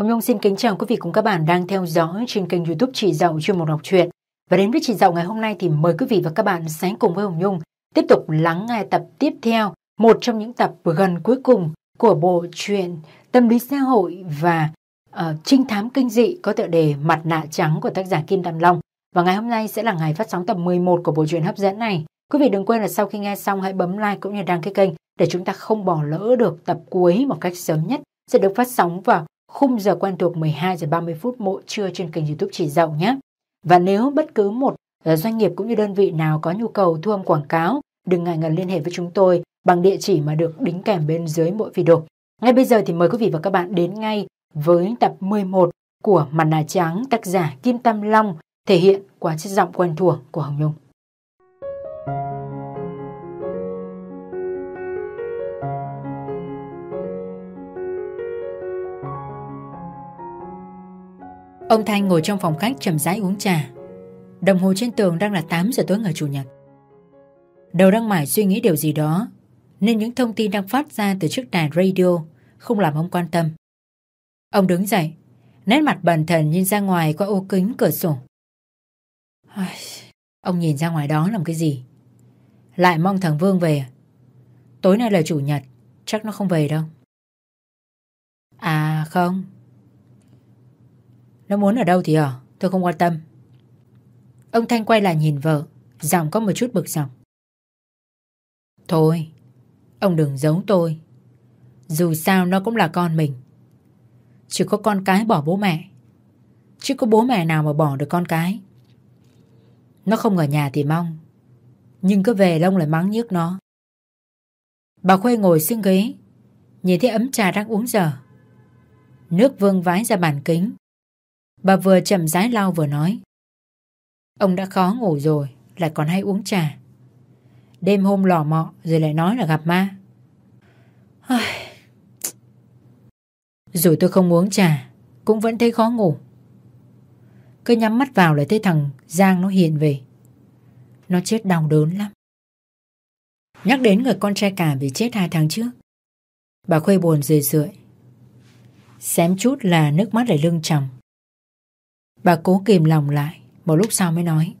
Hồng Nhung xin kính chào quý vị cùng các bạn đang theo dõi trên kênh youtube Chị Dậu chuyên mục đọc truyện. Và đến với Chị Dậu ngày hôm nay thì mời quý vị và các bạn sáng cùng với Hồng Nhung tiếp tục lắng nghe tập tiếp theo, một trong những tập gần cuối cùng của bộ truyện Tâm lý xã hội và uh, trinh thám kinh dị có tựa đề Mặt nạ trắng của tác giả Kim Tam Long. Và ngày hôm nay sẽ là ngày phát sóng tập 11 của bộ truyện hấp dẫn này. Quý vị đừng quên là sau khi nghe xong hãy bấm like cũng như đăng ký kênh để chúng ta không bỏ lỡ được tập cuối một cách sớm nhất sẽ được phát sóng vào khung giờ quen thuộc 12 giờ 30 phút mỗi trưa trên kênh YouTube Chỉ Dậu nhé. Và nếu bất cứ một ờ, doanh nghiệp cũng như đơn vị nào có nhu cầu thu âm quảng cáo, đừng ngại ngần liên hệ với chúng tôi bằng địa chỉ mà được đính kèm bên dưới mỗi video. Ngay bây giờ thì mời quý vị và các bạn đến ngay với tập 11 của Mặt nạ trắng tác giả Kim Tâm Long thể hiện qua chất giọng quen thuộc của Hồng Nhung. Ông Thanh ngồi trong phòng khách chậm rãi uống trà. Đồng hồ trên tường đang là 8 giờ tối ngày Chủ nhật. Đầu đang mải suy nghĩ điều gì đó, nên những thông tin đang phát ra từ chiếc đài radio không làm ông quan tâm. Ông đứng dậy, nét mặt bần thần nhìn ra ngoài qua ô kính cửa sổ. Ông nhìn ra ngoài đó làm cái gì? Lại mong thằng Vương về? Tối nay là chủ nhật, chắc nó không về đâu. À không, nó muốn ở đâu thì ở, Tôi không quan tâm. Ông Thanh quay lại nhìn vợ, Giọng có một chút bực dọc. Thôi, Ông đừng giấu tôi. Dù sao nó cũng là con mình. Chỉ có con cái bỏ bố mẹ. Chứ có bố mẹ nào mà bỏ được con cái. Nó không ở nhà thì mong, Nhưng cứ về lông lại mắng nhức nó. Bà Khuê ngồi xương ghế, Nhìn thấy ấm trà đang uống dở Nước vương vái ra bàn kính. Bà vừa chậm rãi lau vừa nói. Ông đã khó ngủ rồi, Lại còn hay uống trà. Đêm hôm lò mọ Rồi lại nói là gặp ma. Rồi tôi không uống trà, Cũng vẫn thấy khó ngủ. Cứ nhắm mắt vào lại thấy thằng Giang nó hiện về. Nó chết đau đớn lắm. Nhắc đến người con trai cả bị chết hai tháng trước. Bà Khuê buồn rười rượi. Xém chút là nước mắt lại lưng chồng Bà cố kìm lòng lại, Một lúc sau mới nói.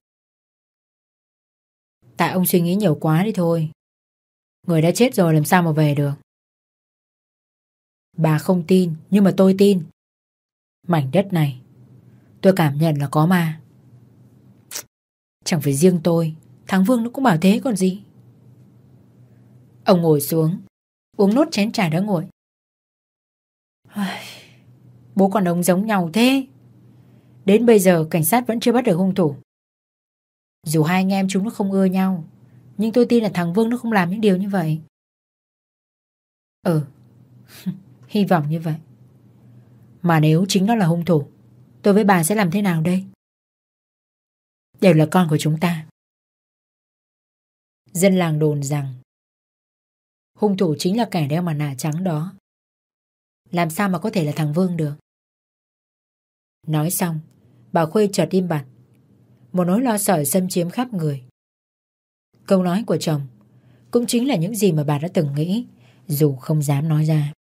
Tại ông suy nghĩ nhiều quá đi thôi. Người đã chết rồi làm sao mà về được? Bà không tin, Nhưng mà tôi tin. Mảnh đất này, Tôi cảm nhận là có ma. Chẳng phải riêng tôi, Thằng Vương nó cũng bảo thế còn gì. Ông ngồi xuống, Uống nốt chén trà đã nguội. Bố con ông giống nhau thế. Đến bây giờ, cảnh sát vẫn chưa bắt được hung thủ. Dù hai anh em chúng nó không ưa nhau, Nhưng tôi tin là thằng Vương nó không làm những điều như vậy. Ừ Hy vọng như vậy. Mà nếu chính nó là hung thủ, Tôi với bà sẽ làm thế nào đây? Đều là con của chúng ta. Dân làng đồn rằng, Hung thủ chính là kẻ đeo mặt nạ trắng đó. Làm sao mà có thể là thằng Vương được? Nói xong Bà Khuê chợt im bặt. Một nỗi lo sợ xâm chiếm khắp người. Câu nói của chồng Cũng chính là những gì mà bà đã từng nghĩ, Dù không dám nói ra.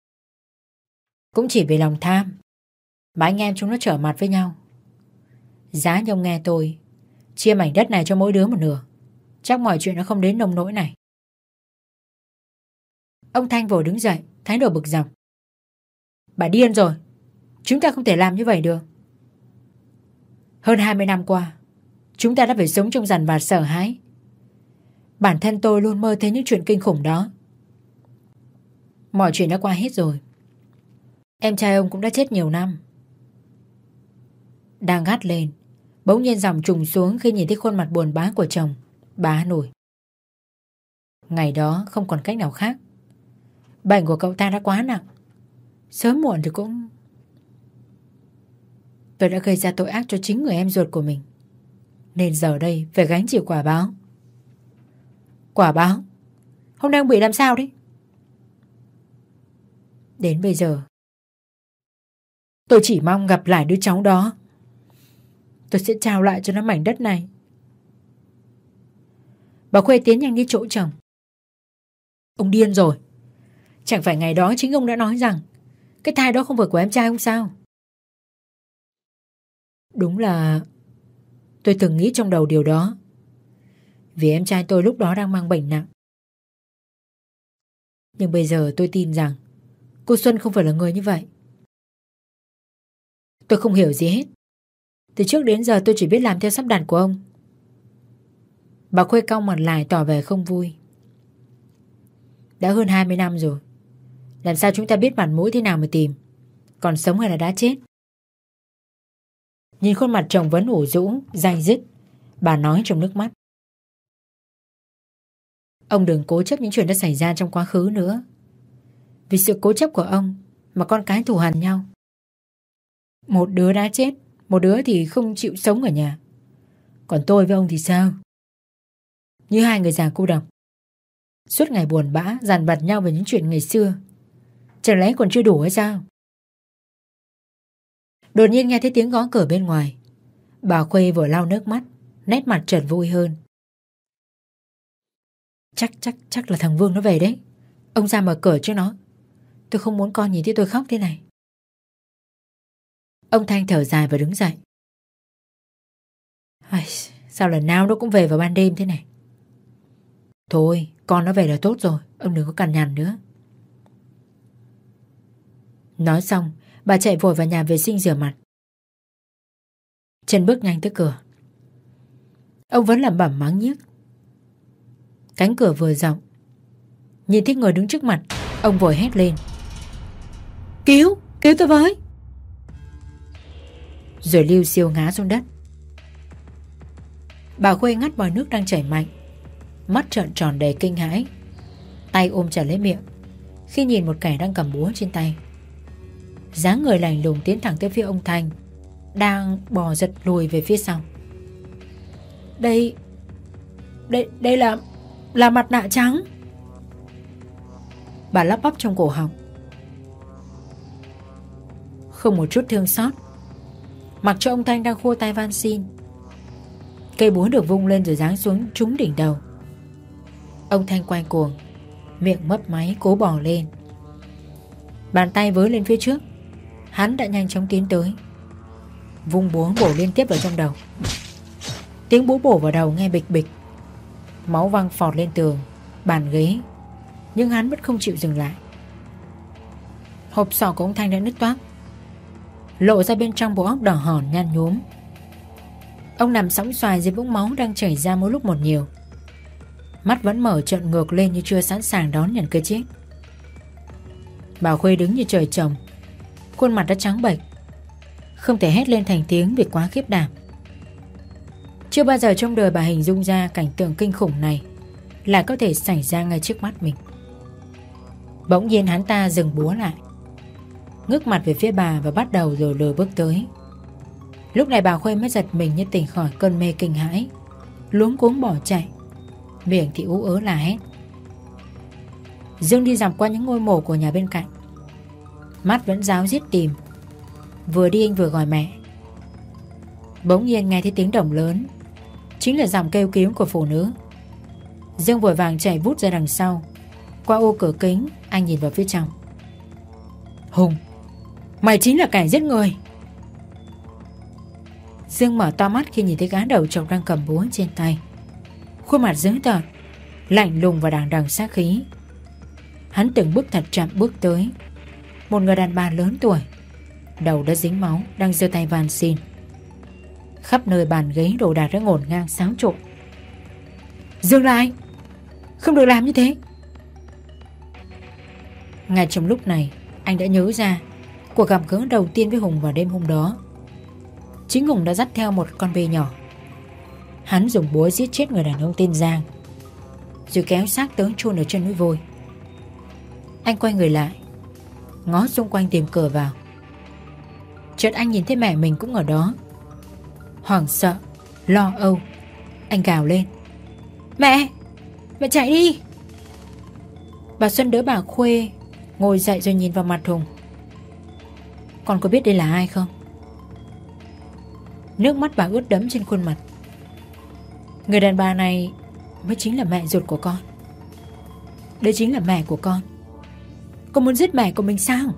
Cũng chỉ vì lòng tham Mà anh em chúng nó trở mặt với nhau. Giá như ông nghe tôi, Chia mảnh đất này cho mỗi đứa một nửa. Chắc mọi chuyện nó không đến nông nỗi này. Ông Thanh vội đứng dậy, Thái độ bực dọc. Bà điên rồi, Chúng ta không thể làm như vậy được hơn 20 năm qua, chúng ta đã phải sống trong dằn vặt sợ hãi. Bản thân tôi luôn mơ thấy những chuyện kinh khủng đó. Mọi chuyện đã qua hết rồi. Em trai ông cũng đã chết nhiều năm. Đang gắt lên, bỗng nhiên dòng trùng xuống khi nhìn thấy khuôn mặt buồn bã của chồng, bá nổi. Ngày đó không còn cách nào khác. Bệnh của cậu ta đã quá nặng. Sớm muộn thì cũng Tôi đã gây ra tội ác cho chính người em ruột của mình. Nên giờ đây, phải gánh chịu quả báo. Quả báo? Hôm nay ông bị làm sao đấy? Đến bây giờ, Tôi chỉ mong gặp lại đứa cháu đó. Tôi sẽ trao lại cho nó mảnh đất này. Bà Khuê tiến nhanh đi chỗ chồng. Ông điên rồi. Chẳng phải ngày đó chính ông đã nói rằng, Cái thai đó không phải của em trai ông sao? Đúng là tôi từng nghĩ trong đầu điều đó. Vì em trai tôi lúc đó đang mang bệnh nặng. Nhưng bây giờ tôi tin rằng cô Xuân không phải là người như vậy. Tôi không hiểu gì hết. Từ trước đến giờ tôi chỉ biết làm theo sắp đặt của ông. Bà Khuê cong mặt lại tỏ vẻ không vui. Đã hơn 20 năm rồi. Làm sao chúng ta biết mặt mũi thế nào mà tìm? Còn sống hay là đã chết? Nhìn khuôn mặt chồng vẫn ủ rũ, dai dứt. Bà nói trong nước mắt. Ông đừng cố chấp những chuyện đã xảy ra trong quá khứ nữa. Vì sự cố chấp của ông mà con cái thù hằn nhau. Một đứa đã chết, một đứa thì không chịu sống ở nhà. Còn tôi với ông thì sao? Như hai người già cô độc. Suốt ngày buồn bã, giàn vặt nhau về những chuyện ngày xưa. Chẳng lẽ còn chưa đủ hay sao? Đột nhiên nghe thấy tiếng gõ cửa bên ngoài. Bà Khuê vừa lau nước mắt, nét mặt trần vui hơn. Chắc chắc chắc là thằng Vương nó về đấy. Ông ra mở cửa cho nó. Tôi không muốn con nhìn thấy tôi khóc thế này. Ông Thanh thở dài và đứng dậy. Ai, sao lần nào nó cũng về vào ban đêm thế này? Thôi, con nó về là tốt rồi, ông đừng có cằn nhằn nữa. Nói xong, bà chạy vội vào nhà vệ sinh rửa mặt. Chân bước nhanh tới cửa. Ông vẫn làm bẩm mắng nhiếc. Cánh cửa vừa rộng. Nhìn thấy người đứng trước mặt, ông vội hét lên. Cứu, cứu tôi với. Rồi lưu siêu ngã xuống đất. Bà Khuê ngắt vòi nước đang chảy mạnh Mắt trợn tròn đầy kinh hãi Tay ôm chặt lấy miệng Khi nhìn một kẻ đang cầm búa trên tay dáng người lành lùng tiến thẳng tới phía ông Thanh, Đang bò giật lùi về phía sau. Đây Đây đây là Là mặt nạ trắng. Bà lắp bắp trong cổ họng. Không một chút thương xót. Mặc cho ông Thanh đang khua tay van xin. Cây búa được vung lên rồi giáng xuống trúng đỉnh đầu. Ông Thanh quay cuồng, Miệng mấp máy cố bò lên. Bàn tay với lên phía trước. Hắn đã nhanh chóng tiến tới. Vung búa bổ liên tiếp vào trong đầu. Tiếng búa bổ vào đầu nghe bịch bịch. Máu văng phọt lên tường, Bàn ghế. Nhưng hắn vẫn không chịu dừng lại. Hộp sọ của ông Thanh đã nứt toác. Lộ ra bên trong bộ óc đỏ hòn nhan nhúm. Ông nằm sóng xoài dưới vũng máu đang chảy ra mỗi lúc một nhiều. Mắt vẫn mở trợn ngược lên như chưa sẵn sàng đón nhận cái chết. Bảo Khuê đứng như trời trồng Khuôn mặt đã trắng bệch. Không thể hét lên thành tiếng vì quá khiếp đảm. Chưa bao giờ trong đời bà hình dung ra cảnh tượng kinh khủng này Lại có thể xảy ra ngay trước mắt mình. Bỗng nhiên hắn ta dừng búa lại, Ngước mặt về phía bà và bắt đầu rồi lừa bước tới. Lúc này bà Khuê mới giật mình như tỉnh khỏi cơn mê kinh hãi, Luống cuống bỏ chạy, Miệng thì ú ớ là hét. Dương đi dọc qua những ngôi mộ của nhà bên cạnh. Mắt vẫn giáo giết tìm. Vừa đi anh vừa gọi mẹ. Bỗng nhiên nghe thấy tiếng động lớn. Chính là giọng kêu cứu của phụ nữ. Dương vội vàng chạy vút ra đằng sau. Qua ô cửa kính, Anh nhìn vào phía trong. Hùng, Mày chính là kẻ giết người. Dương mở to mắt khi nhìn thấy gã đầu trọc đang cầm búa trên tay. Khuôn mặt dữ tợn, Lạnh lùng và đằng đằng sát khí. Hắn từng bước thật chậm bước tới. Một người đàn bà lớn tuổi. Đầu đã dính máu, Đang giơ tay van xin. Khắp nơi bàn ghế đồ đạc đã ngổn ngang xáo trộn. Dương lại Không được làm như thế. Ngay trong lúc này, Anh đã nhớ ra Cuộc gặp gỡ đầu tiên với Hùng vào đêm hôm đó. Chính Hùng đã dắt theo một con bê nhỏ. Hắn dùng búa giết chết người đàn ông tên Giang, Rồi kéo xác tới chôn ở chân núi vôi. Anh quay người lại Ngó xung quanh tìm cửa vào. Chợt anh nhìn thấy mẹ mình cũng ở đó. Hoảng sợ, Lo âu, Anh gào lên. Mẹ Mẹ chạy đi. Bà Xuân đỡ bà Khuê, Ngồi dậy rồi nhìn vào mặt Hùng. Con có biết đây là ai không? Nước mắt bà ướt đẫm trên khuôn mặt. Người đàn bà này mới chính là mẹ ruột của con. Đây chính là mẹ của con cô muốn giết mẹ của mình sao?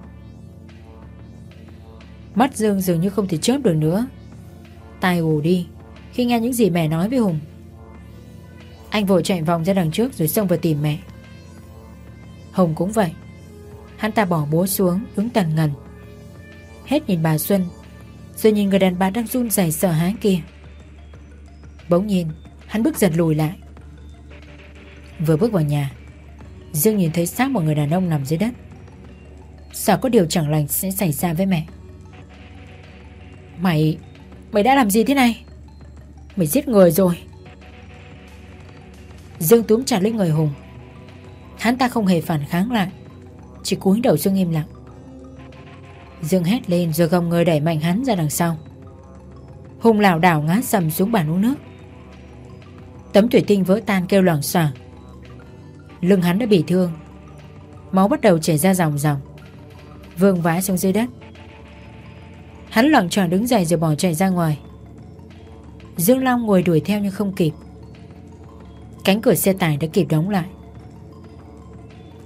Mắt Dương dường như không thể chớp được nữa. Tai ù đi, Khi nghe những gì mẹ nói với Hùng. Anh vội chạy vòng ra đằng trước Rồi xông vào tìm mẹ. Hùng cũng vậy. Hắn ta bỏ búa xuống, đứng tần ngần. Hết nhìn bà Xuân, Rồi nhìn người đàn bà đang run rẩy sợ hãi kia. Bỗng nhiên, Hắn bước dần lùi lại. Vừa bước vào nhà Dương nhìn thấy xác một người đàn ông nằm dưới đất. Sợ có điều chẳng lành sẽ xảy ra với mẹ. Mày Mày đã làm gì thế này? Mày giết người rồi. Dương túm chặt lấy người Hùng. Hắn ta không hề phản kháng lại, Chỉ cúi đầu xuống im lặng. Dương hét lên rồi gồng người đẩy mạnh hắn ra đằng sau. Hùng lảo đảo ngã sầm xuống bàn uống nước. Tấm thủy tinh vỡ tan kêu loảng xoảng. Lưng hắn đã bị thương. Máu bắt đầu chảy ra dòng dòng. Vương vãi xuống dưới đất. Hắn loạn tròn đứng dậy rồi bỏ chạy ra ngoài. Dương Long ngồi đuổi theo nhưng không kịp. Cánh cửa xe tải đã kịp đóng lại.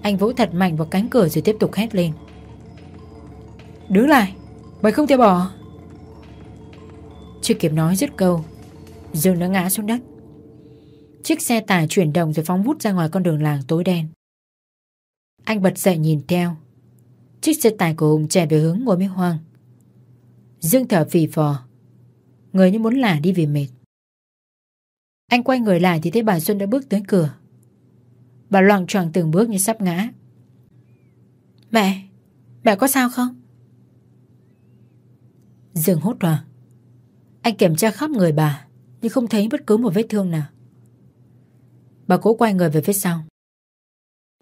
Anh vỗ thật mạnh vào cánh cửa rồi tiếp tục hét lên. Đứng lại, Mày không thể bỏ. Chưa kịp nói dứt câu, Dương đã ngã xuống đất. Chiếc xe tải chuyển động rồi phóng vút ra ngoài con đường làng tối đen. Anh bật dậy nhìn theo. Chiếc xe tải của Hùng chạy về hướng ngôi miếu hoang Dương thở phì phò. Người như muốn lả đi vì mệt. Anh quay người lại thì thấy bà Xuân đã bước tới cửa. Bà loạn choạng từng bước như sắp ngã. Mẹ Mẹ có sao không? Dương hốt hoảng. Anh kiểm tra khắp người bà, Nhưng không thấy bất cứ một vết thương nào. Bà cố quay người về phía sau.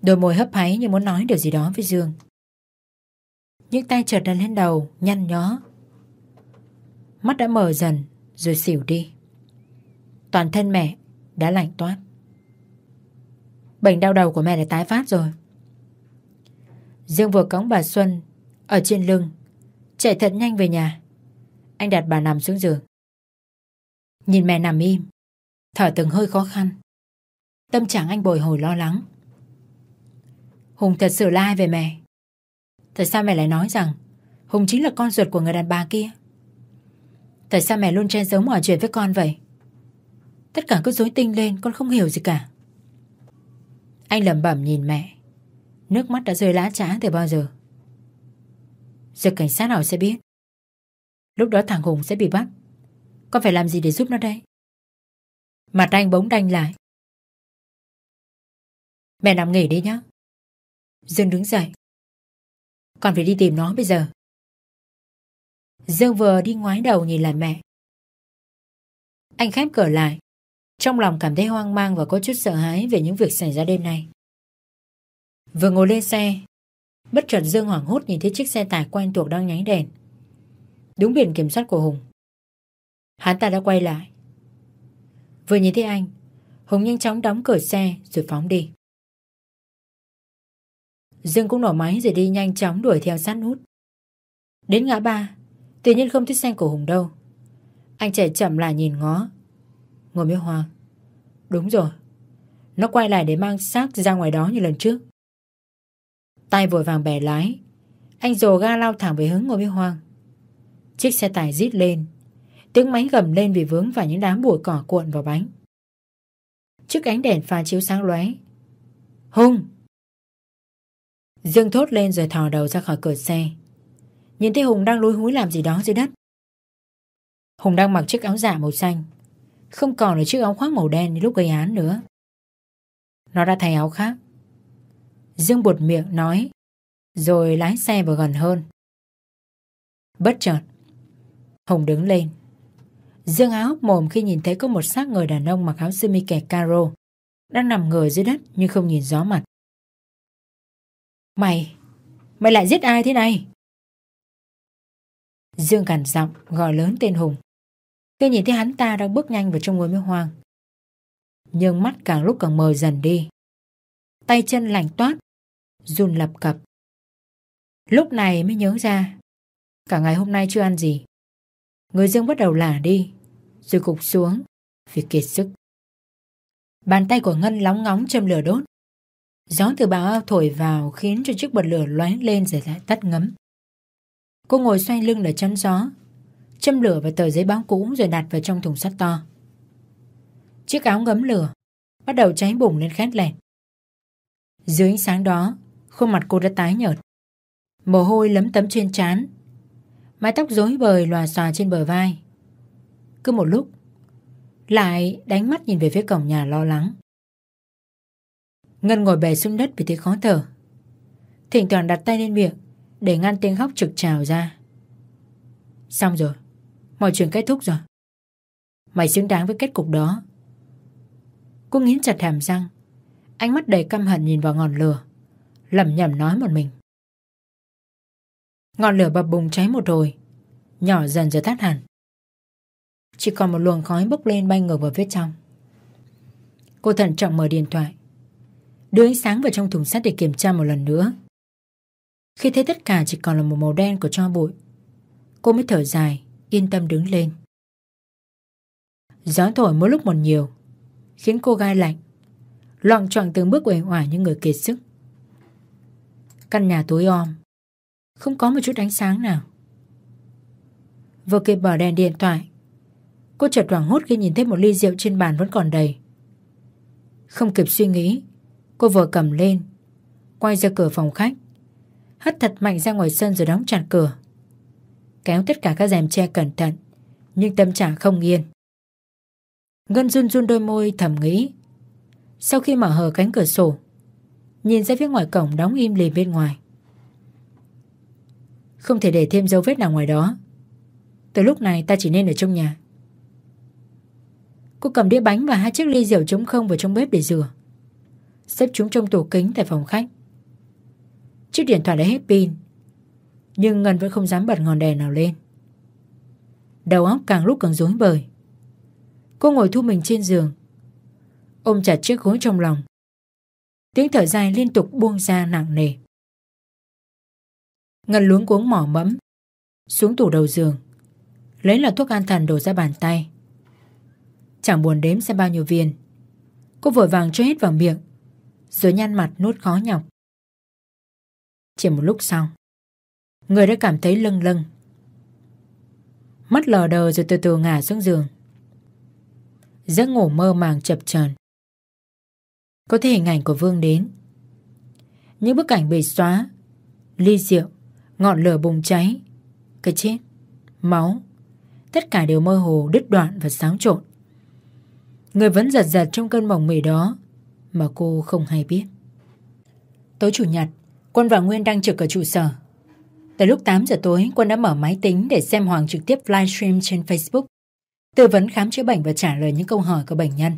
Đôi môi hấp háy như muốn nói điều gì đó với Dương. Những tay chợt đặt lên đầu, Nhăn nhó. Mắt đã mở dần, Rồi xỉu đi. Toàn thân mẹ đã lạnh toát. Bệnh đau đầu của mẹ đã tái phát rồi. Dương vừa cõng bà Xuân Ở trên lưng, Chạy thật nhanh về nhà. Anh đặt bà nằm xuống giường. Nhìn mẹ nằm im, Thở từng hơi khó khăn. Tâm trạng anh bồi hồi lo lắng. Hùng thật sự lai về mẹ? Tại sao mẹ lại nói rằng Hùng chính là con ruột của người đàn bà kia? Tại sao mẹ luôn che giấu mọi chuyện với con vậy? Tất cả cứ dối tinh lên, Con không hiểu gì cả. Anh lẩm bẩm nhìn mẹ. Nước mắt đã rơi lá trá từ bao giờ? Giờ cảnh sát nào sẽ biết. Lúc đó thằng Hùng sẽ bị bắt. Con phải làm gì để giúp nó đây? Mặt anh bỗng đanh lại. Mẹ nằm nghỉ đi nhá. Dương đứng dậy. Con phải đi tìm nó bây giờ. Dương vừa đi ngoái đầu nhìn lại mẹ. Anh khép cửa lại. Trong lòng cảm thấy hoang mang và có chút sợ hãi Về những việc xảy ra đêm nay. Vừa ngồi lên xe, Bất chợt Dương hoảng hốt nhìn thấy chiếc xe tải quen thuộc đang nháy đèn. Đúng biển kiểm soát của Hùng. Hắn ta đã quay lại. Vừa nhìn thấy anh, Hùng nhanh chóng đóng cửa xe rồi phóng đi. Dương cũng nổ máy rồi đi nhanh chóng đuổi theo sát nút. Đến ngã ba, tự nhiên không thấy xe của Hùng đâu. Anh chạy chậm lại nhìn ngó. Ngồi miêu hoàng. Đúng rồi. Nó quay lại để mang xác ra ngoài đó như lần trước. Tay vội vàng bẻ lái. Anh dồ ga lao thẳng về hướng ngồi miêu hoang. Chiếc xe tải rít lên. Tiếng máy gầm lên vì vướng vào những đám bụi cỏ cuộn vào bánh. Chiếc ánh đèn pha chiếu sáng lóe. Hùng! Dương thốt lên rồi thò đầu ra khỏi cửa xe. Nhìn thấy Hùng đang lúi húi làm gì đó dưới đất. Hùng đang mặc chiếc áo giả màu xanh. Không còn là chiếc áo khoác màu đen như lúc gây án nữa. Nó đã thay áo khác. Dương buột miệng nói, rồi lái xe vào gần hơn. Bất chợt, Hùng đứng lên. Dương áo mồm khi nhìn thấy có một xác người đàn ông mặc áo sơ mi kẻ caro đang nằm ngửa dưới đất nhưng không nhìn rõ mặt. Mày, mày lại giết ai thế này? Dương cằn giọng gọi lớn tên Hùng. Khi nhìn thấy hắn ta đang bước nhanh vào trong ngôi miếu hoang. Nhưng mắt càng lúc càng mờ dần đi. Tay chân lạnh toát, run lập cập. Lúc này mới nhớ ra, cả ngày hôm nay chưa ăn gì. Người Dương bắt đầu lả đi, rồi cục xuống vì kiệt sức. Bàn tay của Ngân lóng ngóng châm lửa đốt. Gió từ bão ao thổi vào khiến cho chiếc bật lửa lóe lên rồi lại tắt ngấm. Cô ngồi xoay lưng để chắn gió. châm lửa vào tờ giấy báo cũ rồi đặt vào trong thùng sắt to. Chiếc áo ngấm lửa bắt đầu cháy bùng lên khét lẹt. Dưới ánh sáng đó, khuôn mặt cô đã tái nhợt. Mồ hôi lấm tấm trên trán, mái tóc rối bời lòa xòa trên bờ vai. Cứ một lúc, lại đánh mắt nhìn về phía cổng nhà lo lắng. Ngân ngồi bè xuống đất vì thấy khó thở. Thỉnh thoảng đặt tay lên miệng để ngăn tiếng khóc trực trào ra. Xong rồi, mọi chuyện kết thúc rồi. Mày xứng đáng với kết cục đó. Cô nghiến chặt hàm răng, ánh mắt đầy căm hận nhìn vào ngọn lửa, lẩm nhẩm nói một mình. Ngọn lửa bập bùng cháy một hồi, nhỏ dần rồi tắt hẳn. Chỉ còn một luồng khói bốc lên bay ngược vào phía trong. Cô thận trọng mở điện thoại, đưa ánh sáng vào trong thùng sắt để kiểm tra một lần nữa. Khi thấy tất cả chỉ còn là một màu đen của cho bụi, cô mới thở dài, yên tâm đứng lên. Gió thổi mỗi lúc một nhiều, khiến cô gai lạnh, loạn trọng từng bước uể oải như người kiệt sức. Căn nhà tối om, không có một chút ánh sáng nào. Vừa kịp bỏ đèn điện thoại, cô chợt hoảng hốt khi nhìn thấy một ly rượu trên bàn vẫn còn đầy. Không kịp suy nghĩ, cô vừa cầm lên, quay ra cửa phòng khách, hất thật mạnh ra ngoài sân rồi đóng chặt cửa. Kéo tất cả các rèm che cẩn thận, nhưng tâm trạng không yên. Ngân run run đôi môi thầm nghĩ. Sau khi mở hờ cánh cửa sổ, nhìn ra phía ngoài cổng đóng im lìm bên ngoài. Không thể để thêm dấu vết nào ngoài đó. Từ lúc này ta chỉ nên ở trong nhà. Cô cầm đĩa bánh và hai chiếc ly rượu trống không vào trong bếp để rửa. Xếp chúng trong tủ kính tại phòng khách. Chiếc điện thoại đã hết pin, Nhưng Ngân vẫn không dám bật ngọn đèn nào lên. Đầu óc càng lúc càng rối bời. Cô ngồi thu mình trên giường. Ôm chặt chiếc gối trong lòng. Tiếng thở dài liên tục buông ra nặng nề. Ngân luống cuống mỏ mẫm Xuống tủ đầu giường, Lấy là thuốc an thần đổ ra bàn tay. Chẳng buồn đếm xem bao nhiêu viên. Cô vội vàng cho hết vào miệng. Rồi nhăn mặt nuốt khó nhọc. Chỉ một lúc sau, Người đã cảm thấy lâng lâng. Mắt lờ đờ rồi từ từ ngả xuống giường. Giấc ngủ mơ màng chập chờn. Có thể hình ảnh của Vương đến. Những bức ảnh bị xóa, Ly rượu, Ngọn lửa bùng cháy, Cái chết, Máu, Tất cả đều mơ hồ đứt đoạn và xáo trộn. Người vẫn giật giật trong cơn mộng mị đó. Mà cô không hay biết Tối chủ nhật Quân và Nguyên đang trực ở trụ sở. Tới lúc 8 giờ tối, Quân đã mở máy tính để xem Hoàng trực tiếp livestream trên Facebook, tư vấn khám chữa bệnh và trả lời những câu hỏi của bệnh nhân.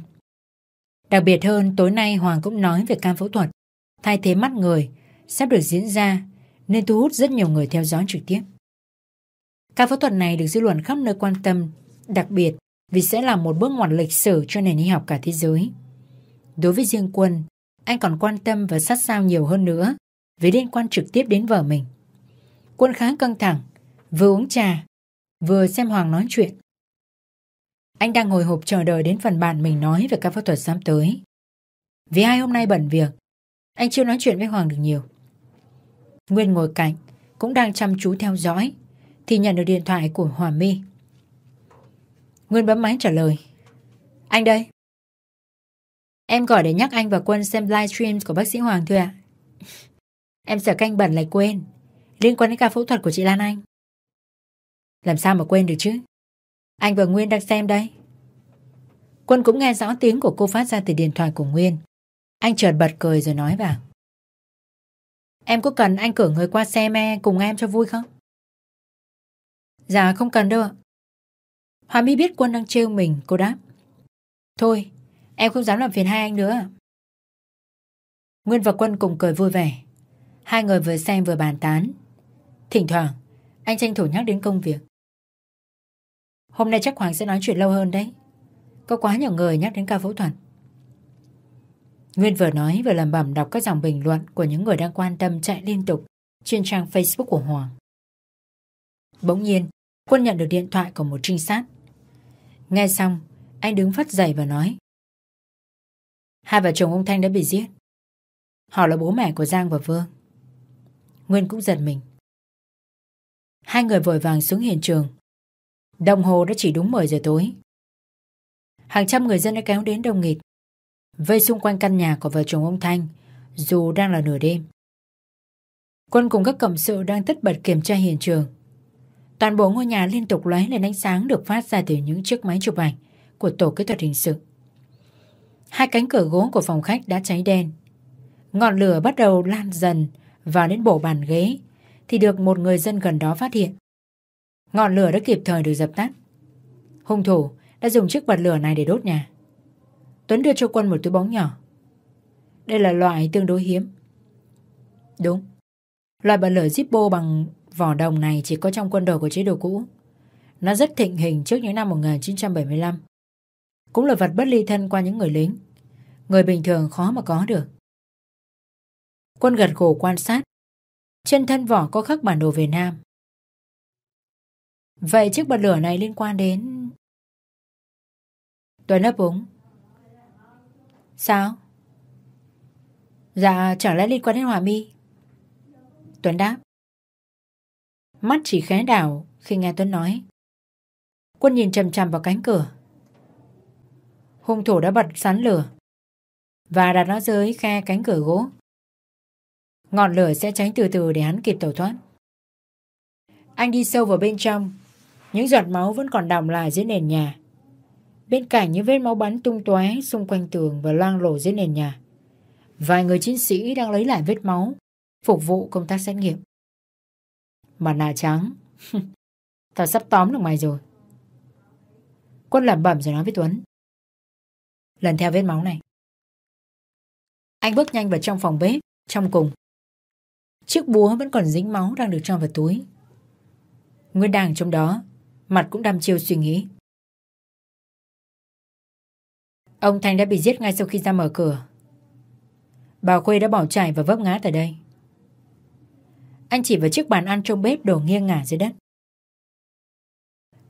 Đặc biệt hơn, tối nay Hoàng cũng nói về ca phẫu thuật, thay thế mắt người, sắp được diễn ra nên thu hút rất nhiều người theo dõi trực tiếp. Ca phẫu thuật này được dư luận khắp nơi quan tâm, đặc biệt vì sẽ là một bước ngoặt lịch sử cho nền y học cả thế giới. Đối với riêng Quân, anh còn quan tâm và sát sao nhiều hơn nữa vì liên quan trực tiếp đến vợ mình. Quân khá căng thẳng, vừa uống trà, vừa xem Hoàng nói chuyện. Anh đang ngồi hộp chờ đợi đến phần bạn mình nói về các phẫu thuật sắp tới. Vì hai hôm nay bận việc, anh chưa nói chuyện với Hoàng được nhiều. Nguyên ngồi cạnh, cũng đang chăm chú theo dõi, thì nhận được điện thoại của Hòa My. Nguyên bấm máy trả lời. Anh đây. Em gọi để nhắc anh và Quân xem livestream của bác sĩ Hoàng thôi ạ. Em sợ canh bẩn lại quên. Liên quan đến ca phẫu thuật của chị Lan Anh. Làm sao mà quên được chứ? Anh và Nguyên đang xem đây. Quân cũng nghe rõ tiếng của cô phát ra từ điện thoại của Nguyên. Anh chợt bật cười rồi nói vào. Em có cần anh cử người qua xem e cùng em cho vui không? Dạ không cần đâu ạ. Hoa mi biết Quân đang trêu mình, Cô đáp. Thôi em không dám làm phiền hai anh nữa Nguyên và Quân cùng cười vui vẻ Hai người vừa xem vừa bàn tán. Thỉnh thoảng, anh tranh thủ nhắc đến công việc. Hôm nay chắc Hoàng sẽ nói chuyện lâu hơn đấy. Có quá nhiều người nhắc đến ca phẫu thuật. Nguyên vừa nói vừa lẩm bẩm đọc các dòng bình luận của những người đang quan tâm chạy liên tục trên trang Facebook của Hoàng. Bỗng nhiên, Quân nhận được điện thoại của một trinh sát. Nghe xong, anh đứng phát dậy và nói Hai vợ chồng ông Thanh đã bị giết. Họ là bố mẹ của Giang và Vương. Nguyên cũng giật mình. Hai người vội vàng xuống hiện trường. Đồng hồ đã chỉ đúng 10 giờ tối. Hàng trăm người dân đã kéo đến đông nghịt, vây xung quanh căn nhà của vợ chồng ông Thanh, dù đang là nửa đêm. Quân cùng các cộng sự đang tất bật kiểm tra hiện trường. Toàn bộ ngôi nhà liên tục lóe lên ánh sáng được phát ra từ những chiếc máy chụp ảnh của tổ kỹ thuật hình sự. Hai cánh cửa gỗ của phòng khách đã cháy đen. Ngọn lửa bắt đầu lan dần vào đến bộ bàn ghế, thì được một người dân gần đó phát hiện. Ngọn lửa đã kịp thời được dập tắt. Hung thủ đã dùng chiếc bật lửa này để đốt nhà. Tuấn đưa cho Quân một túi bóng nhỏ. Đây là loại tương đối hiếm. Đúng. Loại bật lửa Zippo bằng vỏ đồng này chỉ có trong quân đội của chế độ cũ. Nó rất thịnh hình trước những năm 1975. Cũng là vật bất ly thân qua những người lính. Người bình thường khó mà có được. Quân gật gù quan sát. Trên thân vỏ có khắc bản đồ Việt Nam. Vậy chiếc bật lửa này liên quan đến... Tuấn ấp úng. Sao? Dạ chẳng lẽ liên quan đến Hòa Mi? Tuấn đáp. Mắt chỉ khẽ đảo khi nghe Tuấn nói. Quân nhìn chầm chầm vào cánh cửa. Hung thủ đã bật sắn lửa và đặt nó dưới khe cánh cửa gỗ. Ngọn lửa sẽ tránh từ từ để hắn kịp tẩu thoát. Anh đi sâu vào bên trong, những giọt máu vẫn còn đọng lại dưới nền nhà. Bên cạnh những vết máu bắn tung tóe xung quanh tường và loang lổ dưới nền nhà. Vài người chiến sĩ đang lấy lại vết máu, phục vụ công tác xét nghiệm. Mặt nạ trắng. Tao sắp tóm được mày rồi. Quân làm bẩm rồi nói với Tuấn. Lần theo vết máu này. Anh bước nhanh vào trong phòng bếp, trong cùng. Chiếc búa vẫn còn dính máu đang được cho vào túi. Nguyên đang trong đó, mặt cũng đăm chiêu suy nghĩ. Ông Thành đã bị giết ngay sau khi ra mở cửa. Bà Khuê đã bỏ chạy và vấp ngã tại đây. Anh chỉ vào chiếc bàn ăn trong bếp đổ nghiêng ngả dưới đất.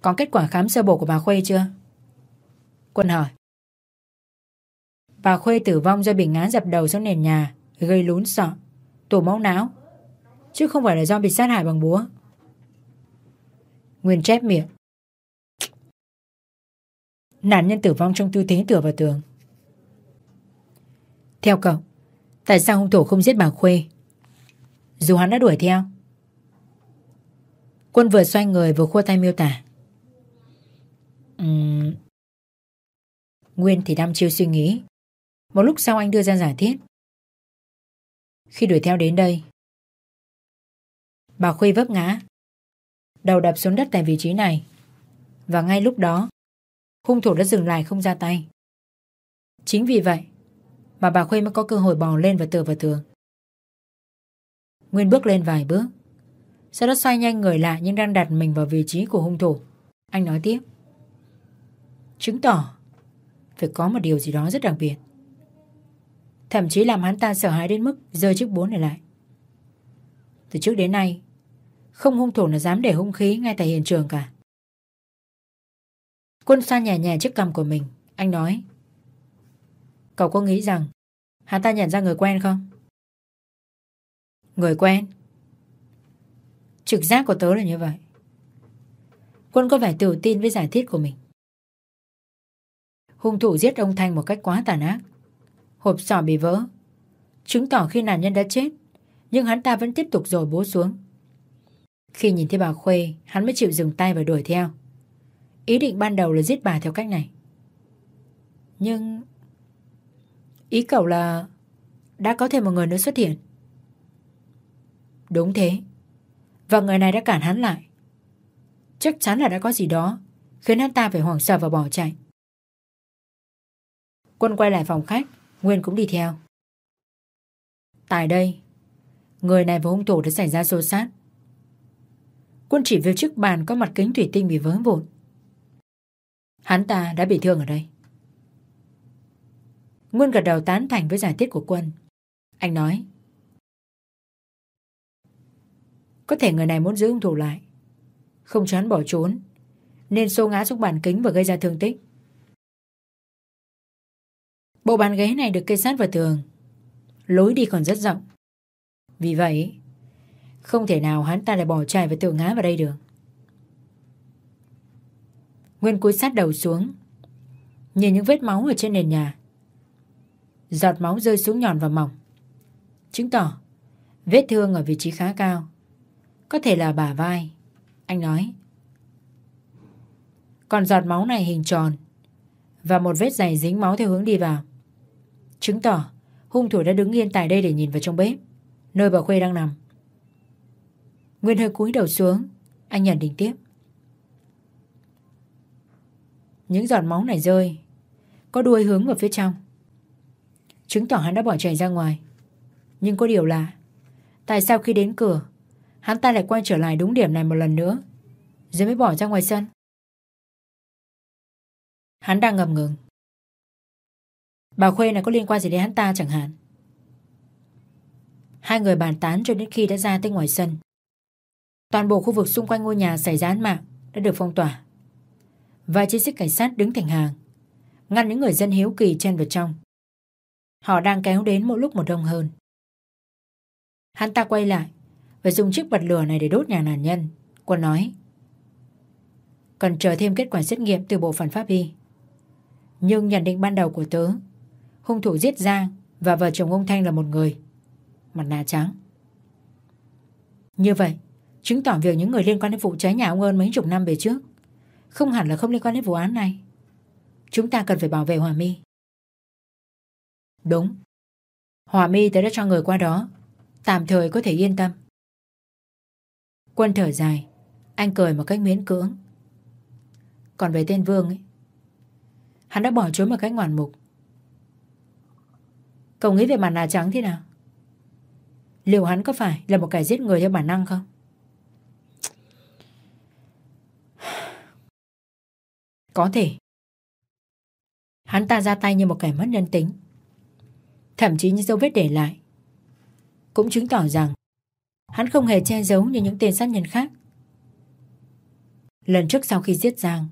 Có kết quả khám sơ bộ của bà Khuê chưa? Quân hỏi. Bà Khuê tử vong do bị ngã dập đầu xuống nền nhà, gây lún sọ, tủ máu não, chứ không phải là do bị sát hại bằng búa. Nguyên chép miệng. Nạn nhân tử vong trong tư thế tựa vào tường. Theo cậu, tại sao hung thủ không giết bà Khuê? Dù hắn đã đuổi theo. Quân vừa xoay người vừa khua tay miêu tả. Uhm... Nguyên thì đăm chiêu suy nghĩ. Một lúc sau anh đưa ra giả thiết. Khi đuổi theo đến đây, bà Khuê vấp ngã. Đầu đập xuống đất tại vị trí này. Và ngay lúc đó, hung thủ đã dừng lại không ra tay. Chính vì vậy mà bà Khuê mới có cơ hội bò lên và tựa vào tường. Nguyên bước lên vài bước. Sau đó xoay nhanh người lại nhưng đang đặt mình vào vị trí của hung thủ. Anh nói tiếp. Chứng tỏ phải có một điều gì đó rất đặc biệt. Thậm chí làm hắn ta sợ hãi đến mức rơi chiếc búa này lại. Từ trước đến nay, không hung thủ nào dám để hung khí ngay tại hiện trường cả. Quân xoa nhẹ nhẹ chiếc cằm của mình. Anh nói. Cậu có nghĩ rằng hắn ta nhận ra người quen không? Người quen? Trực giác của tớ là như vậy. Quân có vẻ tự tin với giải thích của mình. Hung thủ giết ông Thanh một cách quá tàn ác. Hộp sọ bị vỡ. Chứng tỏ khi nạn nhân đã chết, nhưng hắn ta vẫn tiếp tục rồi bố xuống. Khi nhìn thấy bà Khuê, hắn mới chịu dừng tay và đuổi theo. Ý định ban đầu là giết bà theo cách này. Nhưng... Ý cậu là... Đã có thêm một người nữa xuất hiện. Đúng thế. Và người này đã cản hắn lại. Chắc chắn là đã có gì đó khiến hắn ta phải hoảng sợ và bỏ chạy. Quân quay lại phòng khách, Nguyên cũng đi theo. Tại đây, người này và hung thủ đã xảy ra xô xát. Quân chỉ về trước bàn có mặt kính thủy tinh bị vỡ vụn. Hắn ta đã bị thương ở đây. Nguyên gật đầu tán thành với giải thích của quân. Anh nói. Có thể người này muốn giữ hung thủ lại. Không cho hắn bỏ trốn. Nên xô ngã xuống bàn kính và gây ra thương tích. Bộ bàn ghế này được kê sát vào tường. Lối đi còn rất rộng. Vì vậy, không thể nào hắn ta lại bỏ chạy và tự ngã vào đây được. Nguyên cúi sát đầu xuống Nhìn những vết máu ở trên nền nhà Giọt máu rơi xuống nhọn và mỏng Chứng tỏ Vết thương ở vị trí khá cao Có thể là bả vai Anh nói Còn giọt máu này hình tròn Và một vết dày dính máu theo hướng đi vào Chứng tỏ, Hung thủ đã đứng yên tại đây để nhìn vào trong bếp. Nơi bà Khuê đang nằm. Nguyên hơi cúi đầu xuống, Anh nhận định tiếp. Những giọt máu này rơi, Có đuôi hướng vào phía trong. Chứng tỏ hắn đã bỏ chạy ra ngoài. Nhưng có điều là, Tại sao khi đến cửa, Hắn ta lại quay trở lại đúng điểm này một lần nữa, Rồi mới bỏ ra ngoài sân? Hắn đang ngầm ngừng. Bà Khuê này có liên quan gì đến hắn ta chẳng hạn? Hai người bàn tán cho đến khi đã ra tới ngoài sân. Toàn bộ khu vực xung quanh ngôi nhà xảy ra án mạng Đã được phong tỏa. Vài chiến sĩ cảnh sát đứng thành hàng, Ngăn những người dân hiếu kỳ chen vào trong. Họ đang kéo đến mỗi lúc một đông hơn. Hắn ta quay lại Và dùng chiếc bật lửa này để đốt nhà nạn nhân. Quân nói, Cần chờ thêm kết quả xét nghiệm từ bộ phận pháp y. Nhưng nhận định ban đầu của tớ Hung thủ giết Giang Và vợ chồng ông Thanh là một người. Mặt nạ trắng. Như vậy, Chứng tỏ việc những người liên quan đến vụ cháy nhà ông ơn mấy chục năm về trước Không hẳn là không liên quan đến vụ án này. Chúng ta cần phải bảo vệ Hòa My Đúng. Hòa My tới đã cho người qua đó, Tạm thời có thể yên tâm. Quân thở dài, Anh cười một cách miễn cưỡng. Còn về tên Vương ấy, Hắn đã bỏ trốn một cách ngoạn mục. Cậu nghĩ về mặt nạ trắng thế nào? Liệu hắn có phải là một kẻ giết người theo bản năng không? Có thể. Hắn ta ra tay như một kẻ mất nhân tính. Thậm chí những dấu vết để lại cũng chứng tỏ rằng hắn không hề che giấu như những tên sát nhân khác. Lần trước sau khi giết Giang,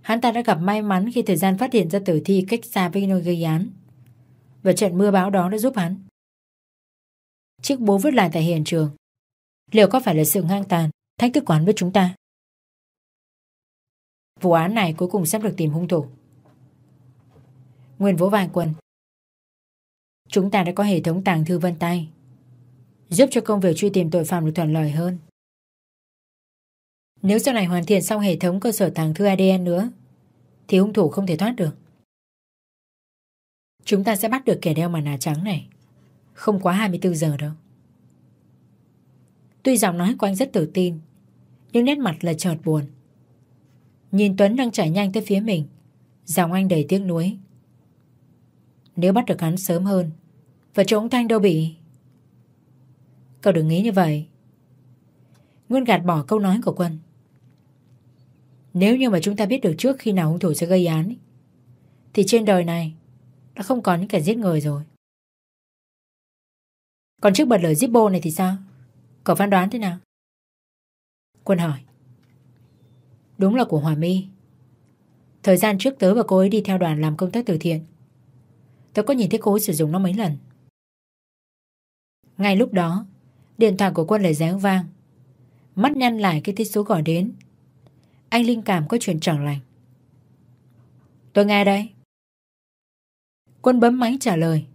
hắn ta đã gặp may mắn khi thời gian phát hiện ra tử thi cách xa với nơi gây án. Và trận mưa bão đó đã giúp hắn. Chiếc bố vứt lại tại hiện trường. Liệu có phải là sự ngang tàn, thách thức quán với chúng ta? Vụ án này cuối cùng sắp được tìm hung thủ. Nguyên vỗ vàng quân. Chúng ta đã có hệ thống tàng thư vân tay giúp cho công việc truy tìm tội phạm được thuận lợi hơn. Nếu sau này hoàn thiện xong hệ thống cơ sở tàng thư ADN nữa, thì hung thủ không thể thoát được. Chúng ta sẽ bắt được kẻ đeo mặt nạ trắng này. Không quá 24 giờ đâu. Tuy giọng nói của anh rất tự tin, nhưng nét mặt là chợt buồn. Nhìn Tuấn đang chạy nhanh tới phía mình, giọng anh đầy tiếc nuối. Nếu bắt được hắn sớm hơn, và chỗ ông Thanh đâu bị... Cậu đừng nghĩ như vậy Nguyên gạt bỏ câu nói của Quân Nếu như mà chúng ta biết được trước khi nào hung thủ sẽ gây án Thì trên đời này đã không còn những kẻ giết người rồi. Còn trước bật lửa Zippo này thì sao? Cậu phán đoán thế nào? Quân hỏi. Đúng là của Hòa My. Thời gian trước tớ và cô ấy đi theo đoàn làm công tác từ thiện. Tớ có nhìn thấy cô ấy sử dụng nó mấy lần. Ngay lúc đó, Điện thoại của quân lại réo vang. Mắt nhăn lại cái tích số gọi đến. Anh linh cảm có chuyện chẳng lành. Tôi nghe đây. Quân bấm máy trả lời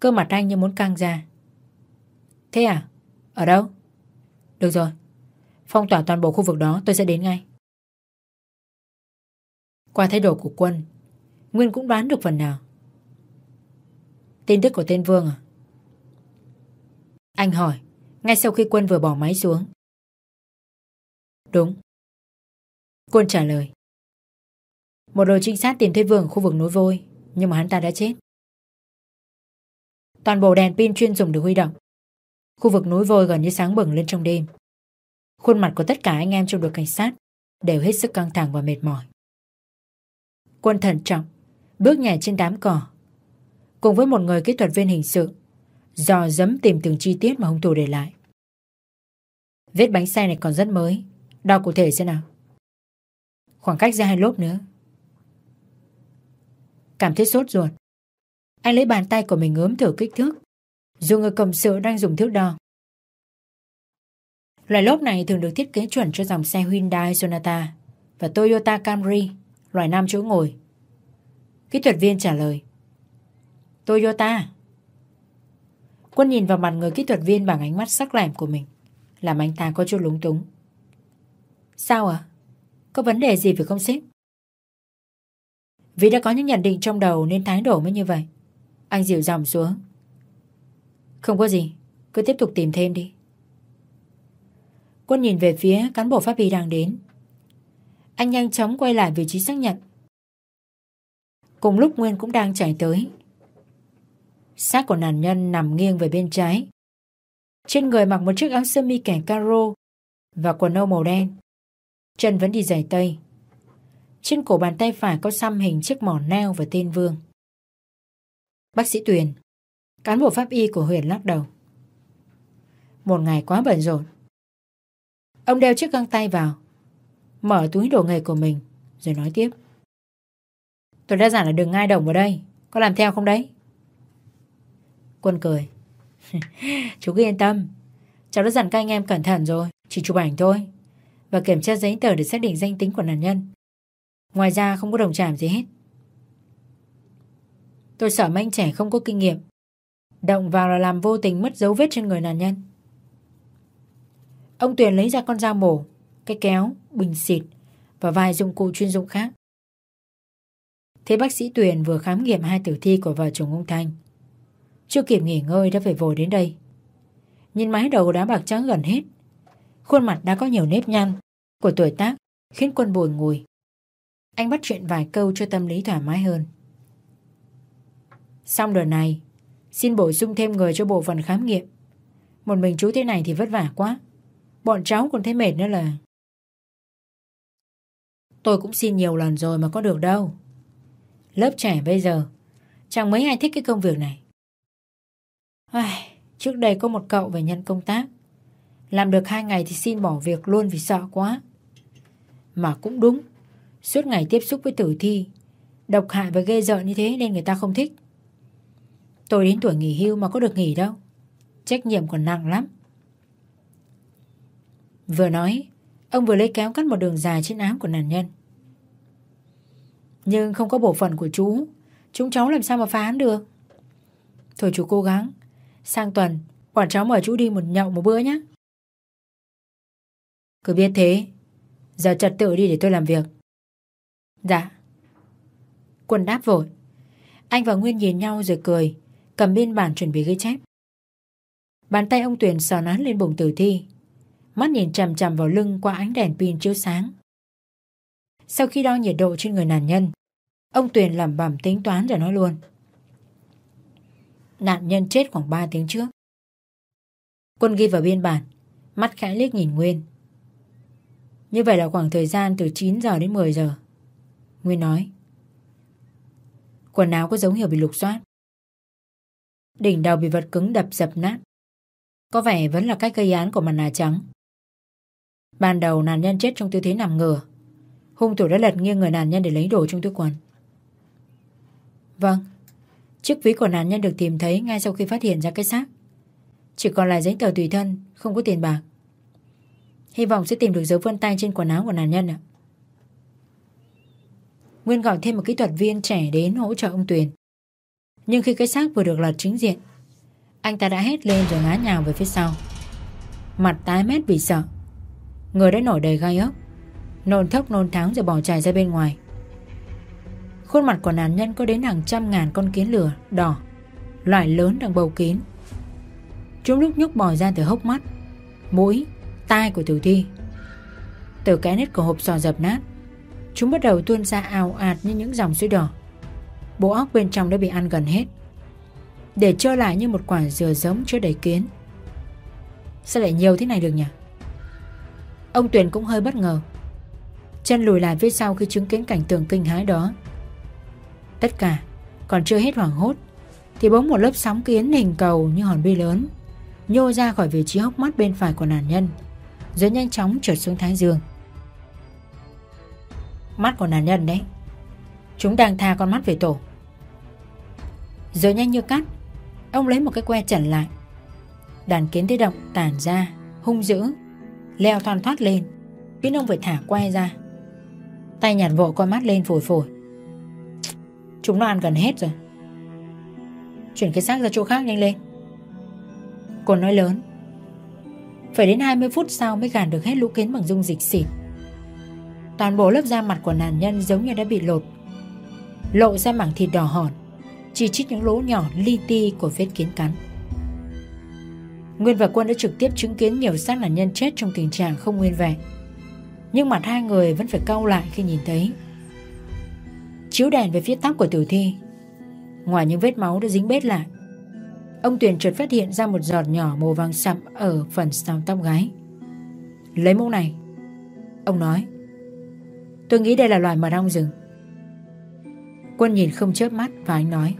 Cơ mặt anh như muốn căng ra Thế à? Ở đâu? Được rồi Phong tỏa toàn bộ khu vực đó tôi sẽ đến ngay Qua thái độ của quân Nguyên cũng đoán được phần nào Tin tức của tên Vương à? Anh hỏi ngay sau khi Quân vừa bỏ máy xuống. Đúng. Quân trả lời. Một đội trinh sát tìm thấy Vương ở khu vực núi vôi, nhưng mà hắn ta đã chết. Toàn bộ đèn pin chuyên dùng được huy động. Khu vực núi vôi gần như sáng bừng lên trong đêm. Khuôn mặt của tất cả anh em trong đội cảnh sát đều hết sức căng thẳng và mệt mỏi. Quân thận trọng, bước nhảy trên đám cỏ, cùng với một người kỹ thuật viên hình sự dò dẫm tìm từng chi tiết mà hung thủ để lại. Vết bánh xe này còn rất mới, đo cụ thể xem nào. Khoảng cách ra hai lốp nữa. Cảm thấy sốt ruột. Anh lấy bàn tay của mình ướm thử kích thước, dù người cầm sự đang dùng thước đo. Loại lốp này thường được thiết kế chuẩn cho dòng xe Hyundai Sonata và Toyota Camry, loại 5 chỗ ngồi. Kỹ thuật viên trả lời. Toyota. Quân nhìn vào mặt người kỹ thuật viên bằng ánh mắt sắc lẻm của mình, làm anh ta có chút lúng túng. Sao à? Có vấn đề gì phải không sếp? Vì đã có những nhận định trong đầu nên thái độ mới như vậy. Anh dịu dòng xuống. Không có gì, cứ tiếp tục tìm thêm đi. Quân nhìn về phía cán bộ pháp y đang đến. Anh nhanh chóng quay lại vị trí xác nhận. Cùng lúc Nguyên cũng đang chạy tới. Xác của nạn nhân nằm nghiêng về bên trái. Trên người mặc một chiếc áo sơ mi kẻ caro và quần âu màu đen. Chân vẫn đi giày tây. Trên cổ bàn tay phải có xăm hình chiếc mỏ neo và tên Vương. Bác sĩ Tuyền, cán bộ pháp y của huyện lắc đầu. Một ngày quá bận rộn. Ông đeo chiếc găng tay vào, mở túi đồ nghề của mình, rồi nói tiếp. Tôi đã dặn là đừng ngai đồng vào đây, có làm theo không đấy? Quân cười. Chú cứ yên tâm, cháu đã dặn các anh em cẩn thận rồi, chỉ chụp ảnh thôi, và kiểm tra giấy tờ để xác định danh tính của nạn nhân. Ngoài ra không có đồng chạm gì hết. Tôi sợ mấy anh trẻ không có kinh nghiệm. Động vào là làm vô tình mất dấu vết trên người nạn nhân. Ông Tuyền lấy ra con dao mổ, cái kéo, bình xịt và vài dụng cụ chuyên dụng khác. Thế bác sĩ Tuyền vừa khám nghiệm hai tử thi của vợ chồng ông Thanh. Chưa kịp nghỉ ngơi đã phải vội đến đây. Nhìn mái đầu đã bạc trắng gần hết. Khuôn mặt đã có nhiều nếp nhăn của tuổi tác khiến quân bùi ngùi. Anh bắt chuyện vài câu cho tâm lý thoải mái hơn. Xong đợt này, xin bổ sung thêm người cho bộ phận khám nghiệm. Một mình chú thế này thì vất vả quá. Bọn cháu còn thấy mệt nữa là... Tôi cũng xin nhiều lần rồi mà có được đâu. Lớp trẻ bây giờ, chẳng mấy ai thích cái công việc này. Ai, trước đây có một cậu về nhận công tác. Làm được hai ngày thì xin bỏ việc luôn vì sợ quá. Mà cũng đúng, suốt ngày tiếp xúc với tử thi, độc hại và ghê rợn như thế nên người ta không thích. Tôi đến tuổi nghỉ hưu mà có được nghỉ đâu. Trách nhiệm còn nặng lắm. Vừa nói, ông vừa lấy kéo cắt một đường dài trên áo của nạn nhân. Nhưng không có bộ phận của chú, chúng cháu làm sao mà phá án được. Thôi chú cố gắng, sang tuần, bọn cháu mời chú đi một nhậu một bữa nhé. Cứ biết thế, giờ trật tự đi để tôi làm việc. Dạ. Quân đáp vội. Anh và Nguyên nhìn nhau rồi cười, cầm biên bản chuẩn bị ghi chép. Bàn tay ông Tuyền sò nán lên bụng tử thi, mắt nhìn chằm chằm vào lưng qua ánh đèn pin chiếu sáng. Sau khi đo nhiệt độ trên người nạn nhân, ông Tuyền lẩm bẩm tính toán rồi nói luôn. Nạn nhân chết khoảng 3 tiếng trước. Quân ghi vào biên bản, mắt khẽ liếc nhìn Nguyên. Như vậy là khoảng thời gian từ 9 giờ đến 10 giờ. Nguyên nói. Quần áo có dấu hiệu bị lục soát. Đỉnh đầu bị vật cứng đập dập nát. Có vẻ vẫn là cách gây án của mặt nạ trắng. Ban đầu nạn nhân chết trong tư thế nằm ngửa. Hung thủ đã lật nghiêng người nạn nhân để lấy đồ trong túi quần. Vâng. Chiếc ví của nạn nhân được tìm thấy ngay sau khi phát hiện ra cái xác. Chỉ còn lại giấy tờ tùy thân, không có tiền bạc. Hy vọng sẽ tìm được dấu vân tay trên quần áo của nạn nhân ạ. Nguyên gọi thêm một kỹ thuật viên trẻ đến hỗ trợ ông Tuyền. Nhưng khi cái xác vừa được lật chính diện, anh ta đã hét lên rồi ngã nhào về phía sau. Mặt tái mét vì sợ. Người đã nổi đầy gai ốc Nôn thốc nôn tháo rồi bỏ chạy ra bên ngoài Khuôn mặt của nạn nhân có đến hàng trăm ngàn con kiến lửa đỏ Loại lớn đang bầu kín Chúng lúc nhúc bò ra từ hốc mắt Mũi, tai của tử thi Từ cái nét của hộp sò dập nát Chúng bắt đầu tuôn ra ào ạt như những dòng suối đỏ. Bộ óc bên trong đã bị ăn gần hết. Để trơ lại như một quả dừa giống chứa đầy kiến. Sao lại nhiều thế này được nhỉ? Ông Tuyền cũng hơi bất ngờ. Chân lùi lại phía sau khi chứng kiến cảnh tượng kinh hãi đó. Tất cả, Còn chưa hết hoảng hốt, Thì bỗng một lớp sóng kiến hình cầu như hòn bi lớn Nhô ra khỏi vị trí hốc mắt bên phải của nạn nhân, Rồi nhanh chóng trượt xuống thái dương. Mắt của nạn nhân đấy. Chúng đang tha con mắt về tổ. Rồi nhanh như cắt, Ông lấy một cái que chẩn lại. Đàn kiến tự động tản ra, Hung dữ, Leo thoăn thoát lên. Khiến ông phải thả que ra. Tay nhặt vội con mắt lên phổi phổi. Chúng nó ăn gần hết rồi. Chuyển cái xác ra chỗ khác nhanh lên. Cô nói lớn. Phải đến 20 phút sau mới gạt được hết lũ kiến bằng dung dịch xịt. Toàn bộ lớp da mặt của nạn nhân giống như đã bị lột. Lộ ra mảng thịt đỏ hòn, Chỉ trích những lỗ nhỏ li ti của vết kiến cắn. Nguyên và Quân đã trực tiếp chứng kiến nhiều xác nạn nhân chết trong tình trạng không nguyên vẹn. Nhưng mặt hai người vẫn phải cau lại khi nhìn thấy. Chiếu đèn về phía tóc của tử thi. Ngoài những vết máu đã dính bết lại, Ông Tuyền chợt phát hiện ra một giọt nhỏ màu vàng sậm ở phần sau tóc gái. Lấy mẫu này, Ông nói. Tôi nghĩ đây là loài mật ong rừng. Quân nhìn không chớp mắt và anh nói,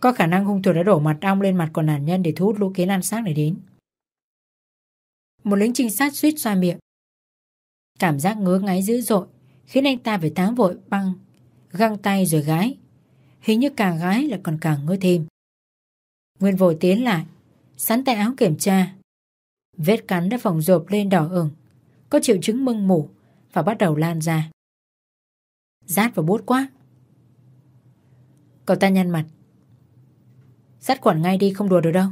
Có khả năng hung thủ đã đổ mật ong lên mặt của nạn nhân để thu hút lũ kiến ăn xác này đến. Một lính trinh sát suýt xoa miệng. Cảm giác ngứa ngáy dữ dội, Khiến anh ta phải táng vội băng, Găng tay rồi gái. Hình như càng gái lại còn càng ngứa thêm. Nguyên vội tiến lại, Sắn tay áo kiểm tra. Vết cắn đã phồng rộp lên đỏ ửng. Có triệu chứng mưng mủ Và bắt đầu lan ra. Rát và bốt quá. Cậu ta nhăn mặt. Sát khuẩn ngay đi, không đùa được đâu.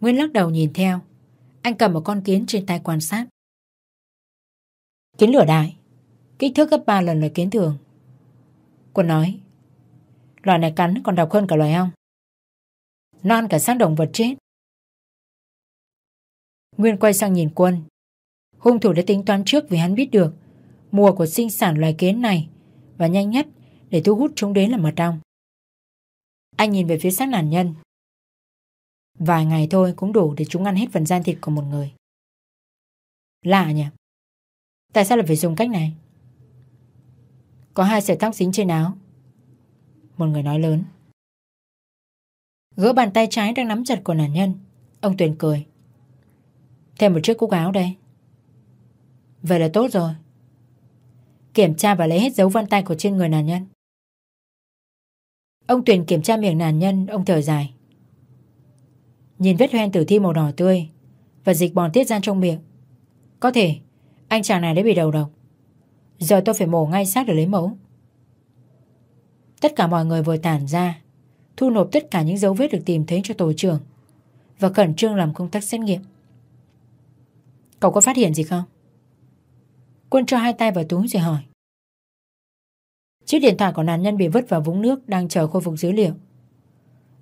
Nguyên lắc đầu nhìn theo. Anh cầm một con kiến trên tay quan sát. Kiến lửa đại. Kích thước gấp 3 lần loài kiến thường. Quân nói, Loài này cắn còn độc hơn cả loài ong. Non cả xác động vật chết. Nguyên quay sang nhìn quân. Hung thủ đã tính toán trước vì hắn biết được. Mùa của sinh sản loài kiến này Và nhanh nhất để thu hút chúng đến là mật ong. Anh nhìn về phía xác nạn nhân. Vài ngày thôi cũng đủ để chúng ăn hết phần gian thịt của một người. Lạ nhỉ? Tại sao lại phải dùng cách này? Có hai sợi tóc dính trên áo. Một người nói lớn. Gỡ bàn tay trái đang nắm chặt của nạn nhân. Ông Tuyền cười. Thêm một chiếc cúc áo đây. Vậy là tốt rồi. Kiểm tra và lấy hết dấu vân tay của trên người nạn nhân. Ông Tuyền kiểm tra miệng nạn nhân, Ông thở dài. Nhìn vết hoen tử thi màu đỏ tươi Và dịch bòn tiết ra trong miệng. Có thể, anh chàng này đã bị đầu độc. Giờ tôi phải mổ ngay xác để lấy mẫu. Tất cả mọi người vừa tản ra, Thu nộp tất cả những dấu vết được tìm thấy cho tổ trưởng Và khẩn trương làm công tác xét nghiệm. Cậu có phát hiện gì không? Quân cho hai tay vào túi rồi hỏi. Chiếc điện thoại của nạn nhân bị vứt vào vũng nước Đang chờ khôi phục dữ liệu.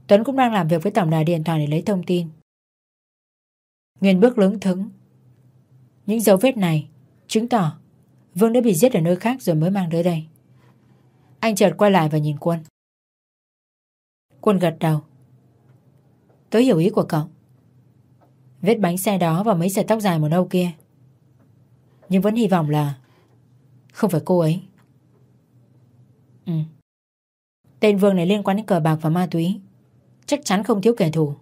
Tuấn cũng đang làm việc với tổng đài điện thoại để lấy thông tin. Nguyên bước lớn thững. Những dấu vết này Chứng tỏ Vương đã bị giết ở nơi khác rồi mới mang tới đây. Anh chợt quay lại và nhìn Quân. Quân gật đầu. Tớ hiểu ý của cậu. Vết bánh xe đó và mấy sợi tóc dài màu nâu kia nhưng vẫn hy vọng là Không phải cô ấy. Ừ. Tên Vương này liên quan đến cờ bạc và ma túy. Chắc chắn không thiếu kẻ thù.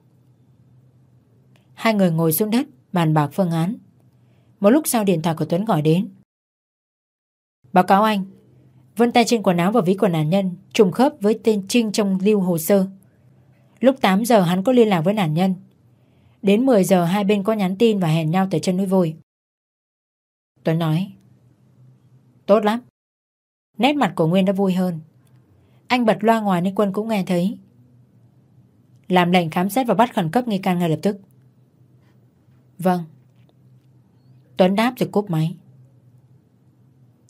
Hai người ngồi xuống đất, Bàn bạc phương án. Một lúc sau điện thoại của Tuấn gọi đến. Báo cáo anh Vân tay trên quần áo và ví của nạn nhân, Trùng khớp với tên Trinh trong lưu hồ sơ. Lúc 8 giờ hắn có liên lạc với nạn nhân. Đến 10 giờ hai bên có nhắn tin và hẹn nhau tại chân núi vôi. Tuấn nói Tốt lắm Nét mặt của Nguyên đã vui hơn Anh bật loa ngoài nên quân cũng nghe thấy Làm lệnh khám xét và bắt khẩn cấp nghi can ngay lập tức Vâng Tuấn đáp rồi cúp máy.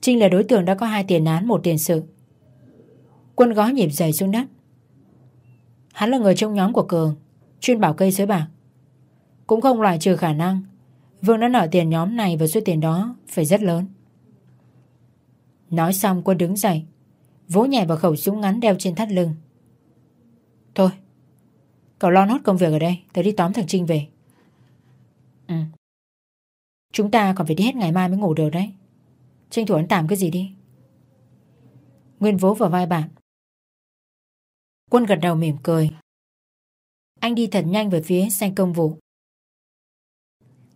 Trinh là đối tượng đã có hai tiền án một tiền sự. Quân gó nhịp giày xuống đất. Hắn là người trong nhóm của Cường, chuyên bảo cây sới bạc. Cũng không loại trừ khả năng Vương đã nợ tiền nhóm này và số tiền đó phải rất lớn. Nói xong quân đứng dậy, vỗ nhẹ vào khẩu súng ngắn đeo trên thắt lưng. Thôi, cậu lo nốt công việc ở đây, tớ đi tóm thằng Trinh về. Ừ. Chúng ta còn phải đi hết ngày mai mới ngủ được đấy Tranh thủ ấn tạm cái gì đi Nguyên vỗ vào vai bạn Quân gật đầu mỉm cười Anh đi thật nhanh về phía xanh công vụ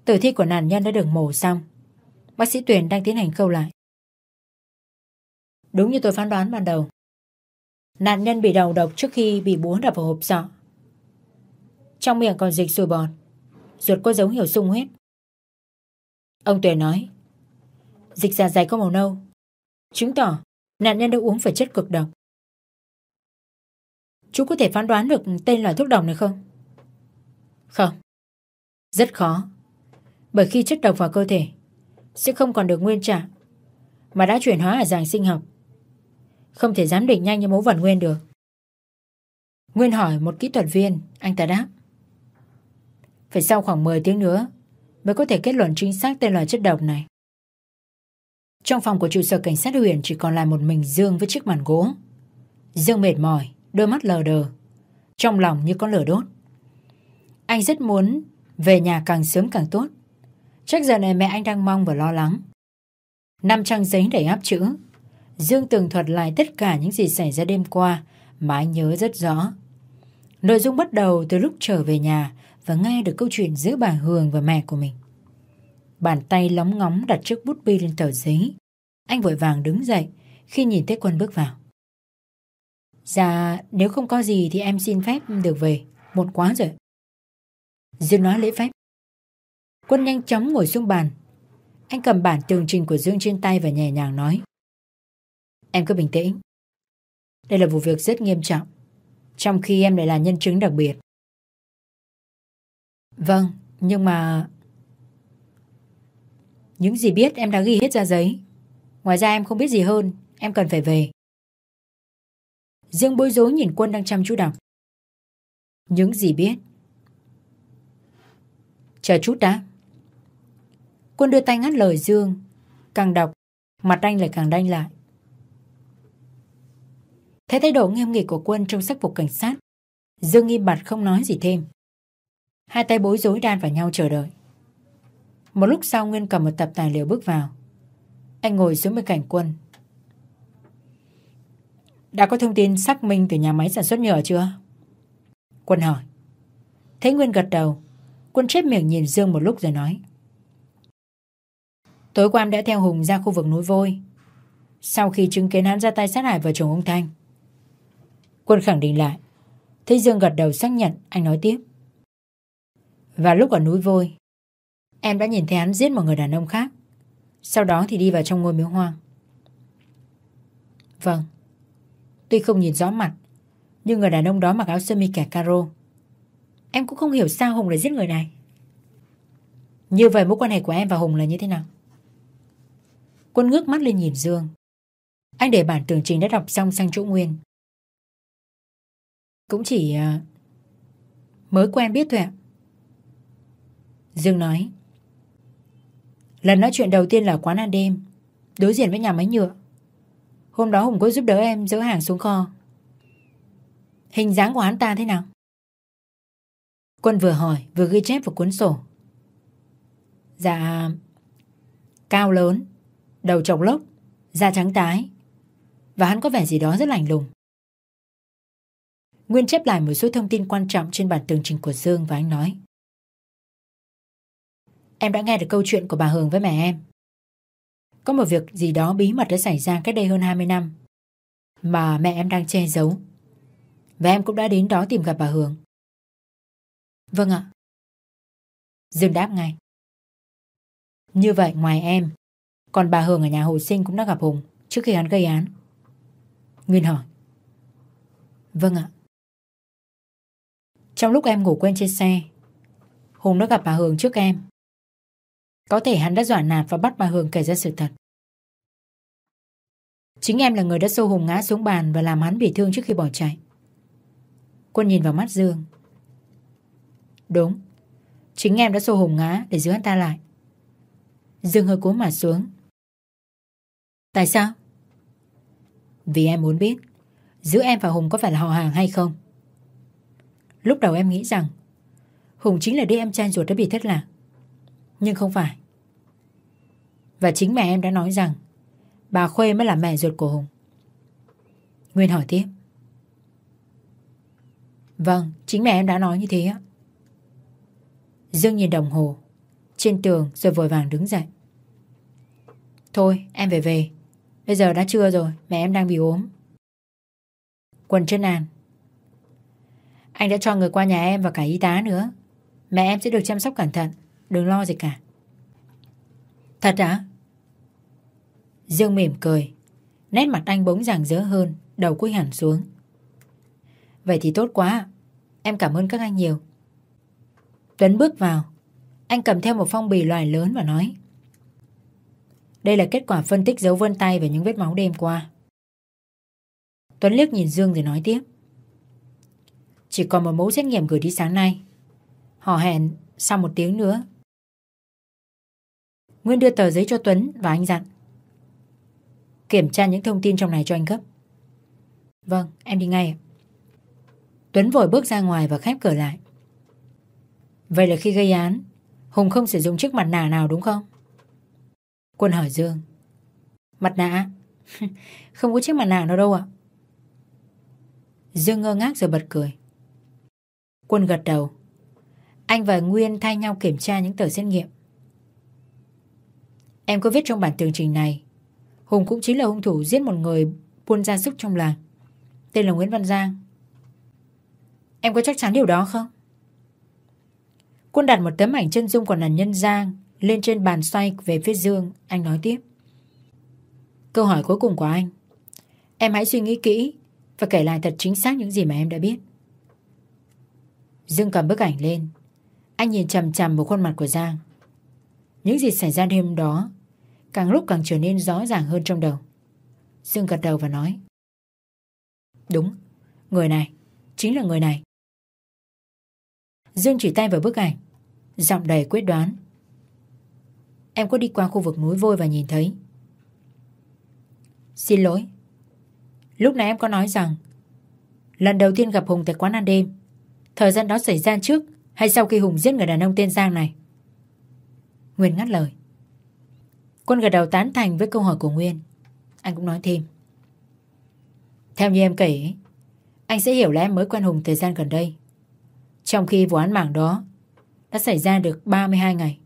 Tử thi của nạn nhân đã được mổ xong Bác sĩ Tuyền đang tiến hành khâu lại Đúng như tôi phán đoán ban đầu Nạn nhân bị đầu độc trước khi bị búa đập vào hộp sọ Trong miệng còn dịch sùi bọt Ruột có dấu hiệu sung huyết Ông Tuyền nói, Dịch dạ dày có màu nâu. Chứng tỏ nạn nhân đã uống phải chất cực độc. Chú có thể phán đoán được tên loại thuốc độc này không? Không. Rất khó. Bởi khi chất độc vào cơ thể sẽ không còn được nguyên trạng mà đã chuyển hóa ở dạng sinh học. Không thể giám định nhanh như mẫu vật nguyên được. Nguyên hỏi một kỹ thuật viên, anh ta đáp. Phải sau khoảng 10 tiếng nữa mới có thể kết luận chính xác tên loại chất độc này. Trong phòng của trụ sở cảnh sát huyện chỉ còn lại một mình Dương với chiếc màn gỗ. Dương mệt mỏi, đôi mắt lờ đờ, trong lòng như có lửa đốt. Anh rất muốn về nhà càng sớm càng tốt. Chắc giờ này mẹ anh đang mong và lo lắng. Năm trang giấy đầy áp chữ. Dương tường thuật lại tất cả những gì xảy ra đêm qua mà anh nhớ rất rõ. Nội dung bắt đầu từ lúc trở về nhà và nghe được câu chuyện giữa bà Hường và mẹ của mình. Bàn tay lóng ngóng đặt chiếc bút bi lên tờ giấy. Anh vội vàng đứng dậy khi nhìn thấy quân bước vào. Dạ, nếu không có gì thì em xin phép được về. Muộn quá rồi. Dương nói lễ phép. Quân nhanh chóng ngồi xuống bàn. Anh cầm bản tường trình của Dương trên tay và nhẹ nhàng nói. Em cứ bình tĩnh. Đây là vụ việc rất nghiêm trọng. Trong khi em lại là nhân chứng đặc biệt. Vâng, nhưng mà... Những gì biết em đã ghi hết ra giấy. Ngoài ra em không biết gì hơn, em cần phải về. Dương bối rối nhìn quân đang chăm chú đọc. Những gì biết. Chờ chút đã. Quân đưa tay ngắt lời Dương. Càng đọc, mặt anh lại càng đanh lại. Thấy thái độ nghiêm nghị của quân trong sắc phục cảnh sát, Dương im bặt không nói gì thêm. Hai tay bối rối đan vào nhau chờ đợi. Một lúc sau Nguyên cầm một tập tài liệu bước vào. Anh ngồi xuống bên cạnh quân. Đã có thông tin xác minh từ nhà máy sản xuất nhựa chưa? Quân hỏi. Thấy Nguyên gật đầu, quân chép miệng nhìn Dương một lúc rồi nói. Tối qua em đã theo Hùng ra khu vực núi vôi. Sau khi chứng kiến hắn ra tay sát hại vợ chồng ông Thanh. Quân khẳng định lại. Thấy Dương gật đầu xác nhận, anh nói tiếp. Và lúc ở núi vôi, em đã nhìn thấy hắn giết một người đàn ông khác. Sau đó thì đi vào trong ngôi miếu hoang. Vâng. Tuy không nhìn rõ mặt, nhưng người đàn ông đó mặc áo sơ mi kẻ caro. Em cũng không hiểu sao Hùng lại giết người này. Như vậy mối quan hệ của em và Hùng là như thế nào? Quân ngước mắt lên nhìn Dương. Anh để bản tường trình đã đọc xong sang chỗ Nguyên. Cũng chỉ uh, mới quen biết thôi ạ. Dương nói. Lần nói chuyện đầu tiên là quán ăn đêm, đối diện với nhà máy nhựa. Hôm đó Hùng có giúp đỡ em dỡ hàng xuống kho. Hình dáng của hắn ta thế nào? Quân vừa hỏi vừa ghi chép vào cuốn sổ. Dạ... Cao lớn, đầu trọc lốc, da trắng tái. Và hắn có vẻ gì đó rất lành lùng. Nguyên chép lại một số thông tin quan trọng trên bản tường trình của Dương và anh nói. Em đã nghe được câu chuyện của bà Hường với mẹ em. Có một việc gì đó bí mật đã xảy ra cách đây hơn 20 năm mà mẹ em đang che giấu. Và em cũng đã đến đó tìm gặp bà Hường. Vâng ạ. Dương đáp ngay. Như vậy ngoài em, còn bà Hường ở nhà hồi sinh cũng đã gặp Hùng trước khi hắn gây án. Nguyên hỏi. Vâng ạ. Trong lúc em ngủ quên trên xe, Hùng đã gặp bà Hường trước em. Có thể hắn đã dọa nạt và bắt bà Hường kể ra sự thật. Chính em là người đã xô Hùng ngã xuống bàn và làm hắn bị thương trước khi bỏ chạy. Quân nhìn vào mắt Dương. Đúng, chính em đã xô Hùng ngã để giữ hắn ta lại. Dương hơi cúi mặt xuống. Tại sao? Vì em muốn biết giữa em và Hùng có phải là họ hàng hay không. Lúc đầu em nghĩ rằng Hùng chính là đứa em trai ruột đã bị thất lạc. Nhưng không phải. Và chính mẹ em đã nói rằng bà Khuê mới là mẹ ruột của Hùng. Nguyên hỏi tiếp. Vâng, chính mẹ em đã nói như thế á. Dương nhìn đồng hồ trên tường rồi vội vàng đứng dậy. Thôi, em về về. Bây giờ đã trưa rồi, mẹ em đang bị ốm. Quần chân nàn Anh đã cho người qua nhà em và cả y tá nữa. Mẹ em sẽ được chăm sóc cẩn thận, đừng lo gì cả. Thật hả? Dương mỉm cười. Nét mặt anh bỗng ràng rỡ hơn, đầu cúi hẳn xuống. Vậy thì tốt quá, em cảm ơn các anh nhiều. Tuấn bước vào, anh cầm theo một phong bì loài lớn và nói. Đây là kết quả phân tích dấu vân tay và những vết máu đêm qua. Tuấn liếc nhìn Dương rồi nói tiếp. Chỉ còn một mẫu xét nghiệm gửi đi sáng nay. Họ hẹn sau một tiếng nữa. Nguyên đưa tờ giấy cho Tuấn và anh dặn. Kiểm tra những thông tin trong này cho anh gấp. Vâng, em đi ngay. Tuấn vội bước ra ngoài và khép cửa lại. Vậy là khi gây án, Hùng không sử dụng chiếc mặt nạ nào đúng không? Quân hỏi Dương. Mặt nạ? không có chiếc mặt nạ nào đâu ạ. Dương ngơ ngác rồi bật cười. Quân gật đầu. Anh và Nguyên thay nhau kiểm tra những tờ xét nghiệm. Em có viết trong bản tường trình này, Hùng cũng chính là hung thủ giết một người buôn gia súc trong làng Tên là Nguyễn Văn Giang Em có chắc chắn điều đó không? Quân đặt một tấm ảnh chân dung của nạn nhân Giang lên trên bàn xoay về phía Dương, anh nói tiếp. Câu hỏi cuối cùng của anh. Em hãy suy nghĩ kỹ và kể lại thật chính xác những gì mà em đã biết. Dương cầm bức ảnh lên. Anh nhìn chầm chầm vào khuôn mặt của Giang. Những gì xảy ra đêm đó càng lúc càng trở nên rõ ràng hơn trong đầu. Dương gật đầu và nói. Đúng, người này, chính là người này. Dương chỉ tay vào bức ảnh, giọng đầy quyết đoán. Em có đi qua khu vực núi vôi và nhìn thấy. Xin lỗi. Lúc nãy em có nói rằng lần đầu tiên gặp Hùng tại quán ăn đêm, thời gian đó xảy ra trước hay sau khi Hùng giết người đàn ông tên Giang này? Nguyên ngắt lời. Quân gật đầu tán thành với câu hỏi của Nguyên. Anh cũng nói thêm. Theo như em kể, anh sẽ hiểu là em mới quen Hùng thời gian gần đây. Trong khi vụ án mạng đó đã xảy ra được 32 ngày.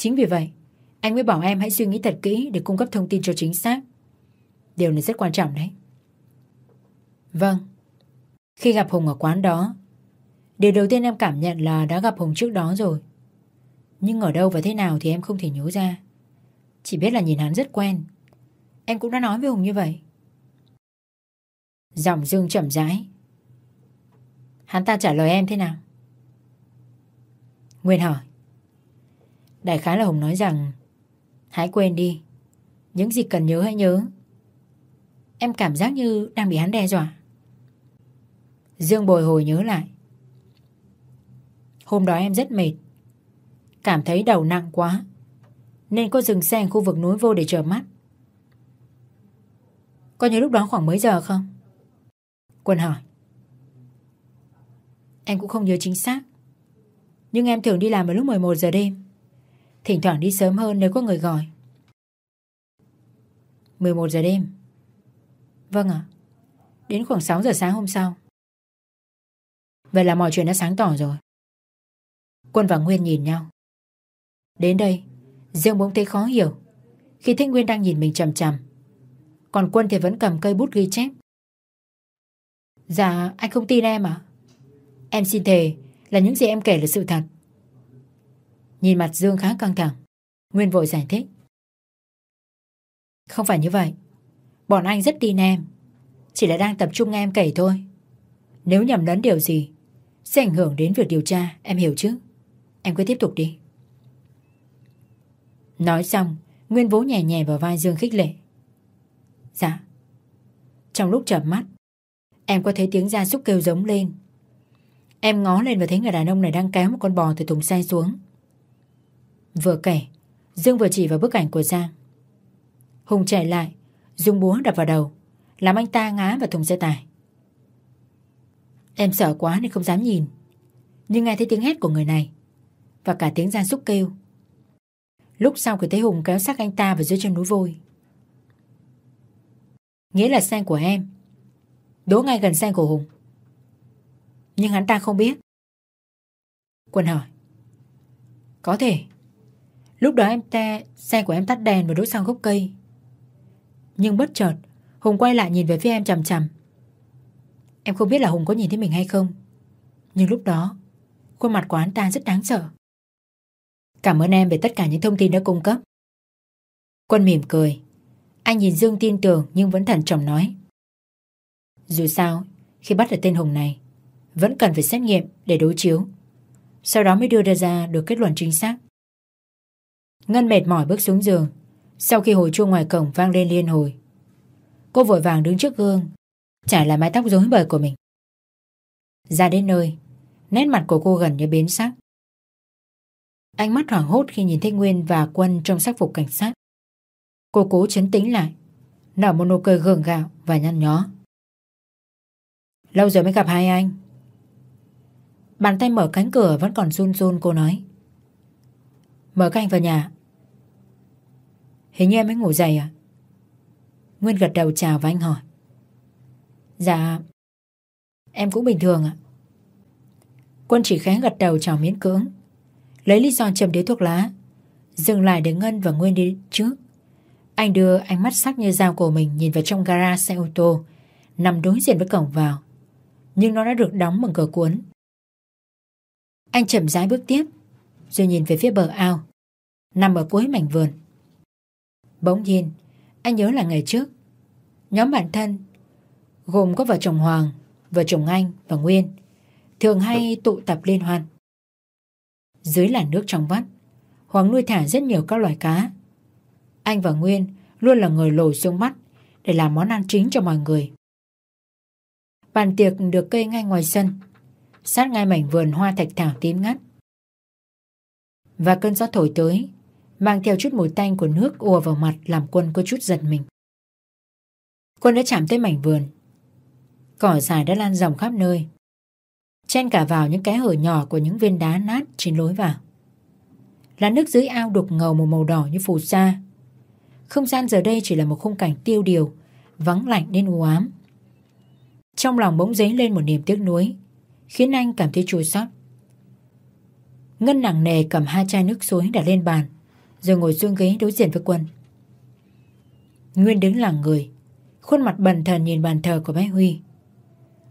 Chính vì vậy, anh mới bảo em hãy suy nghĩ thật kỹ để cung cấp thông tin cho chính xác. Điều này rất quan trọng đấy. Vâng. Khi gặp Hùng ở quán đó, điều đầu tiên em cảm nhận là đã gặp Hùng trước đó rồi. Nhưng ở đâu và thế nào thì em không thể nhớ ra. Chỉ biết là nhìn hắn rất quen. Em cũng đã nói với Hùng như vậy. Giọng Dương chậm rãi. Hắn ta trả lời em thế nào? Nguyên hỏi. Đại khái là Hùng nói rằng, Hãy quên đi. Những gì cần nhớ hãy nhớ. Em cảm giác như đang bị hắn đe dọa. Dương bồi hồi nhớ lại. Hôm đó em rất mệt. Cảm thấy đầu nặng quá, Nên có dừng xe ở khu vực núi vô để chờ mắt. Có nhớ lúc đó khoảng mấy giờ không? Quân hỏi. Em cũng không nhớ chính xác, Nhưng em thường đi làm vào lúc 11 giờ đêm. Thỉnh thoảng đi sớm hơn nếu có người gọi. 11 giờ đêm. Vâng ạ. Đến khoảng 6 giờ sáng hôm sau. Vậy là mọi chuyện đã sáng tỏ rồi. Quân và Nguyên nhìn nhau. Đến đây, Dương bỗng thấy khó hiểu. Khi thấy Nguyên đang nhìn mình chầm chầm Còn Quân thì vẫn cầm cây bút ghi chép. Dạ anh không tin em à Em xin thề là những gì em kể là sự thật. Nhìn mặt Dương khá căng thẳng. Nguyên vội giải thích. Không phải như vậy. Bọn anh rất tin em. Chỉ là đang tập trung nghe em kể thôi. Nếu nhầm lẫn điều gì, Sẽ ảnh hưởng đến việc điều tra, Em hiểu chứ? Em cứ tiếp tục đi. Nói xong, Nguyên vỗ nhẹ nhẹ vào vai Dương khích lệ. Dạ. Trong lúc chợp mắt, Em có thấy tiếng gia súc kêu giống lên. Em ngó lên và thấy người đàn ông này đang kéo một con bò từ thùng xe xuống. Vừa kể, Dương vừa chỉ vào bức ảnh của Giang. Hùng chạy lại, Dùng búa đập vào đầu, Làm anh ta ngã vào thùng xe tải. Em sợ quá nên không dám nhìn, Nhưng nghe thấy tiếng hét của người này Và cả tiếng Giang súc kêu. Lúc sau thì thấy Hùng kéo xác anh ta vào dưới chân núi vôi. Nghĩa là xe của em Đỗ ngay gần xe của Hùng. Nhưng hắn ta không biết. Quân hỏi, Có thể Lúc đó em ta Xe của em tắt đèn và đỗ sang gốc cây Nhưng bất chợt Hùng quay lại nhìn về phía em chằm chằm Em không biết là Hùng có nhìn thấy mình hay không Nhưng lúc đó Khuôn mặt của anh ta rất đáng sợ Cảm ơn em về tất cả những thông tin đã cung cấp Quân mỉm cười Anh nhìn Dương tin tưởng nhưng vẫn thận trọng nói. Dù sao, khi bắt được tên Hùng này, vẫn cần phải xét nghiệm để đối chiếu. Sau đó mới đưa ra được kết luận chính xác. Ngân mệt mỏi bước xuống giường, sau khi hồi chuông ngoài cổng vang lên liên hồi. Cô vội vàng đứng trước gương, trải lại mái tóc rối bời của mình. Ra đến nơi, nét mặt của cô gần như biến sắc. Ánh mắt hoảng hốt khi nhìn thấy Nguyên và Quân trong sắc phục cảnh sát. Cô cố chấn tĩnh lại, nở một nụ cười gượng gạo và nhăn nhó. Lâu rồi mới gặp hai anh. Bàn tay mở cánh cửa vẫn còn run run cô nói. Mời các anh vào nhà. Hình như em mới ngủ dậy à? Nguyên gật đầu chào và anh hỏi. Dạ, em cũng bình thường ạ. Quân chỉ khẽ gật đầu chào miễn cưỡng. Lấy lý do châm điếu thuốc lá, dừng lại để Ngân và Nguyên đi trước. Anh đưa ánh mắt sắc như dao của mình nhìn vào trong gara xe ô tô, nằm đối diện với cổng vào. Nhưng nó đã được đóng bằng cửa cuốn. Anh chậm rãi bước tiếp, rồi nhìn về phía bờ ao, nằm ở cuối mảnh vườn. Bỗng nhiên, anh nhớ là ngày trước, nhóm bạn thân, gồm có vợ chồng Hoàng, vợ chồng Anh và Nguyên, thường hay tụ tập liên hoan. Dưới làn nước trong vắt, Hoàng nuôi thả rất nhiều các loài cá. Anh và Nguyên luôn là người lồi xuống mắt để làm món ăn chính cho mọi người. Bàn tiệc được cây ngay ngoài sân, sát ngay mảnh vườn hoa thạch thảo tím ngắt. Và cơn gió thổi tới, mang theo chút mùi tanh của nước ùa vào mặt làm quân có chút giật mình. Quân đã chạm tới mảnh vườn. Cỏ dài đã lan rộng khắp nơi. Chen cả vào những cái hở nhỏ của những viên đá nát trên lối vào. Là nước dưới ao đục ngầu một màu đỏ như phù sa. Không gian giờ đây chỉ là một khung cảnh tiêu điều, vắng lạnh nên u ám. Trong lòng bỗng dấy lên một niềm tiếc nuối, khiến anh cảm thấy chua xót. Ngân nặng nề cầm hai chai nước suối đặt lên bàn, rồi ngồi xuống ghế đối diện với Quân. Nguyên đứng lặng người, khuôn mặt bần thần nhìn bàn thờ của bé Huy.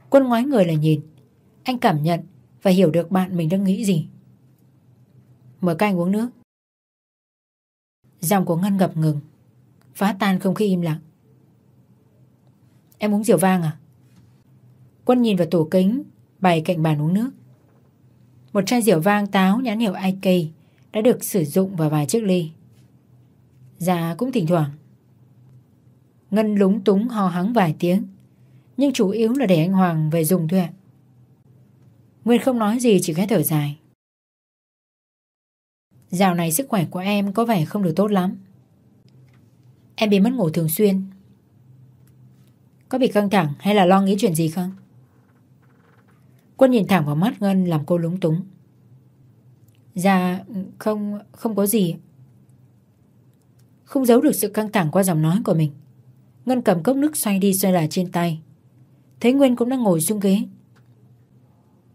Quân ngoái người lại nhìn, anh cảm nhận và hiểu được bạn mình đang nghĩ gì. Mời các anh uống nước. Giọng của Ngân ngập ngừng, phá tan không khí im lặng. Em uống rượu vang à? Quân nhìn vào tủ kính, bày cạnh bàn uống nước. Một chai rượu vang táo nhãn hiệu IK đã được sử dụng vào vài chiếc ly. Dạ cũng thỉnh thoảng. Ngân lúng túng ho hắng vài tiếng, nhưng chủ yếu là để anh Hoàng về dùng thôi ạ. Nguyên không nói gì chỉ khẽ thở dài. Dạo này sức khỏe của em có vẻ không được tốt lắm. Em bị mất ngủ thường xuyên. Có bị căng thẳng hay là lo nghĩ chuyện gì không? Quân nhìn thẳng vào mắt Ngân làm cô lúng túng. Dạ, không, không có gì. Không giấu được sự căng thẳng qua giọng nói của mình. Ngân cầm cốc nước xoay đi xoay lại trên tay. Thấy Nguyên cũng đang ngồi xuống ghế.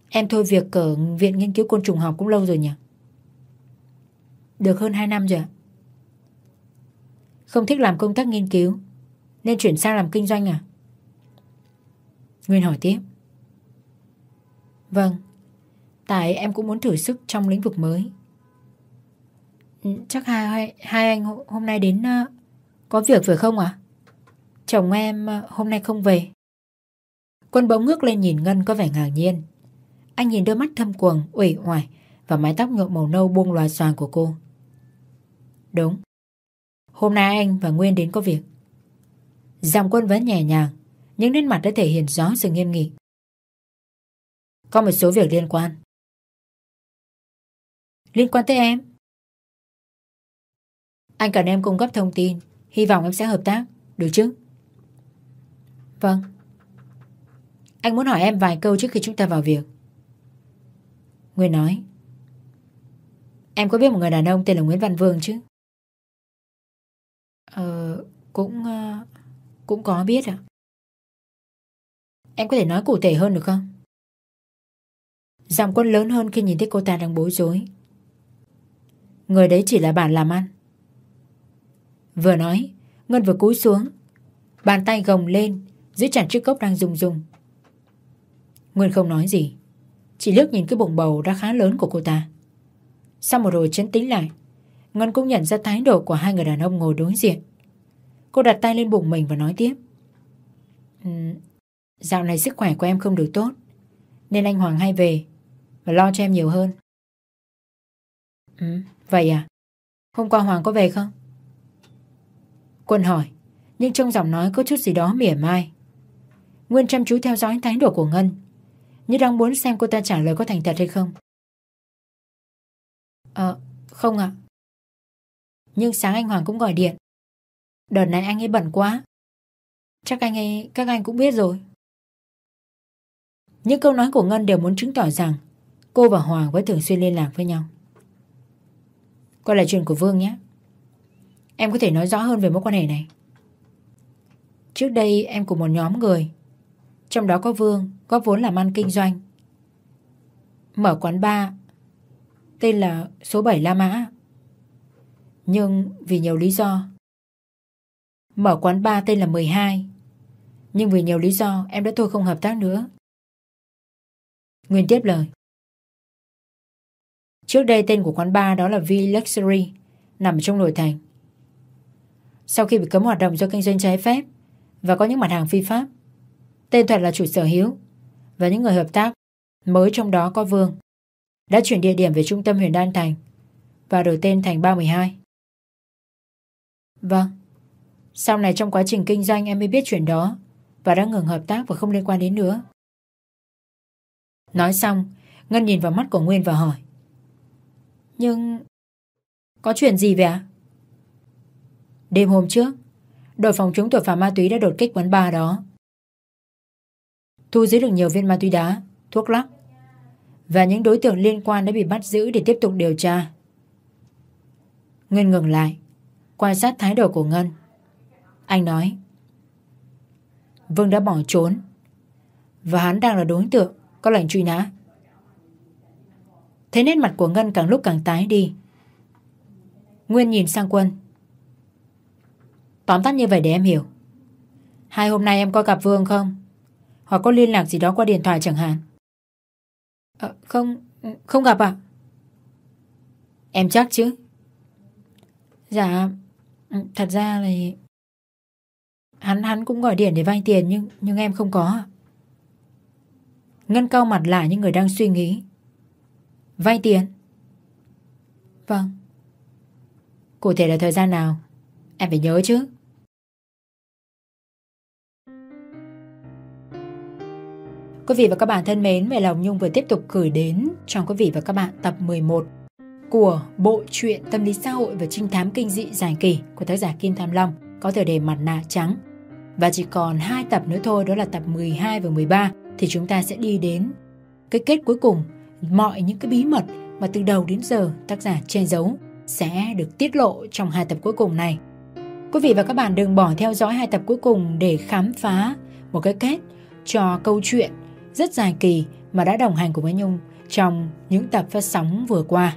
Em thôi việc ở Viện Nghiên cứu Côn trùng học cũng lâu rồi nhỉ? Được hơn 2 năm rồi ạ. Không thích làm công tác nghiên cứu Nên chuyển sang làm kinh doanh à? Nguyên hỏi tiếp Vâng Tại em cũng muốn thử sức trong lĩnh vực mới. Ừ, chắc hai, hai anh hôm nay đến ờ, Có việc phải không ạ? À? Chồng em ờ, hôm nay không về. Quân bỗng ngước lên nhìn Ngân có vẻ ngạc nhiên. Anh nhìn đôi mắt thâm quầng, uể oải Và mái tóc nhuộm màu nâu buông loà xoàn của cô. Đúng. Hôm nay anh và Nguyên đến có việc. Giọng quân vẫn nhẹ nhàng Nhưng nét mặt đã thể hiện rõ sự nghiêm nghị. Có một số việc liên quan. Liên quan tới em? Anh cần em cung cấp thông tin. Hy vọng em sẽ hợp tác. Được chứ? Vâng. Anh muốn hỏi em vài câu trước khi chúng ta vào việc. Nguyên nói. Em có biết một người đàn ông tên là Nguyễn Văn Vương chứ? Ờ, cũng... Ờ, cũng có biết ạ. Em có thể nói cụ thể hơn được không? Giọng quân lớn hơn khi nhìn thấy cô ta đang bối rối. Người đấy chỉ là bạn làm ăn. Vừa nói, Ngân vừa cúi xuống. Bàn tay gồng lên, giữ chặt chiếc cốc đang rung rung. Nguyên không nói gì, chỉ liếc nhìn cái bụng bầu đã khá lớn của cô ta. Sau một hồi chấn tĩnh lại, Ngân cũng nhận ra thái độ của hai người đàn ông ngồi đối diện. Cô đặt tay lên bụng mình và nói tiếp. Um, dạo này sức khỏe của em không được tốt, nên anh Hoàng hay về và lo cho em nhiều hơn. Ừ, vậy à? Hôm qua Hoàng có về không? Quân hỏi, nhưng trong giọng nói có chút gì đó mỉa mai. Nguyên chăm chú theo dõi thái độ của Ngân, như đang muốn xem cô ta trả lời có thành thật hay không. Ờ, không ạ. Nhưng sáng anh Hoàng cũng gọi điện. Đợt này anh ấy bận quá. Chắc anh ấy, các anh cũng biết rồi. Những câu nói của Ngân đều muốn chứng tỏ rằng cô và Hoàng vẫn thường xuyên liên lạc với nhau. Quay lại chuyện của Vương nhé. Em có thể nói rõ hơn về mối quan hệ này. Trước đây em cùng một nhóm người, trong đó có Vương, góp vốn làm ăn kinh doanh. Mở quán bar, tên là số 7 La Mã. Nhưng vì nhiều lý do, mở quán bar tên là 12. Nhưng vì nhiều lý do em đã thôi không hợp tác nữa. Nguyên tiếp lời. Trước đây tên của quán bar đó là V Luxury, nằm trong nội thành. Sau khi bị cấm hoạt động do kinh doanh trái phép và có những mặt hàng phi pháp, tên thật là chủ sở hữu và những người hợp tác mới trong đó có Vương đã chuyển địa điểm về trung tâm huyện Đan Thành và đổi tên thành 312. Vâng, sau này trong quá trình kinh doanh em mới biết chuyện đó và đã ngừng hợp tác và không liên quan đến nữa. Nói xong, Ngân nhìn vào mắt của Nguyên và hỏi. Nhưng... Có chuyện gì vậy ạ? Đêm hôm trước, đội phòng chống tội phạm ma túy đã đột kích quán bar đó. Thu giữ được nhiều viên ma túy đá, thuốc lắc và những đối tượng liên quan đã bị bắt giữ để tiếp tục điều tra. Ngân ngừng lại, quan sát thái độ của Ngân. Anh nói Vương đã bỏ trốn và hắn đang là đối tượng có lệnh truy nã. Thế nét mặt của Ngân càng lúc càng tái đi. Nguyên nhìn sang Quân. Tóm tắt như vậy để em hiểu. Hai hôm nay em có gặp Vương không? Hoặc có liên lạc gì đó qua điện thoại chẳng hạn? À, không, không gặp ạ. Em chắc chứ? Dạ, thật ra là... Hắn hắn cũng gọi điện để vay tiền nhưng nhưng em không có. Ngân cao mặt lại như người đang suy nghĩ. Vay tiền? Vâng. Cụ thể là thời gian nào? Em phải nhớ chứ. Quý vị và các bạn thân mến, mẹ Lòng Nhung vừa tiếp tục gửi đến cho quý vị và các bạn tập 11 của bộ truyện tâm lý xã hội và trinh thám kinh dị dài kỳ của tác giả Kim Tham Long có tựa đề Mặt nạ trắng. Và chỉ còn hai tập nữa thôi, đó là tập 12 và 13 thì chúng ta sẽ đi đến cái kết cuối cùng mọi những cái bí mật mà từ đầu đến giờ tác giả che giấu sẽ được tiết lộ trong hai tập cuối cùng này. Quý vị và các bạn đừng bỏ theo dõi hai tập cuối cùng để khám phá một cái kết cho câu chuyện rất dài kỳ mà đã đồng hành cùng với Nhung trong những tập phát sóng vừa qua.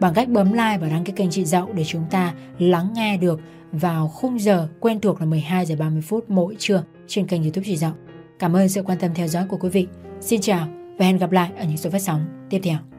Bằng cách bấm like và đăng ký kênh chị Dậu để chúng ta lắng nghe được vào khung giờ quen thuộc là 12 giờ 30 phút mỗi trưa trên kênh YouTube chị Dậu. Cảm ơn sự quan tâm theo dõi của quý vị. Xin chào và hẹn gặp lại ở những số phát sóng tiếp theo.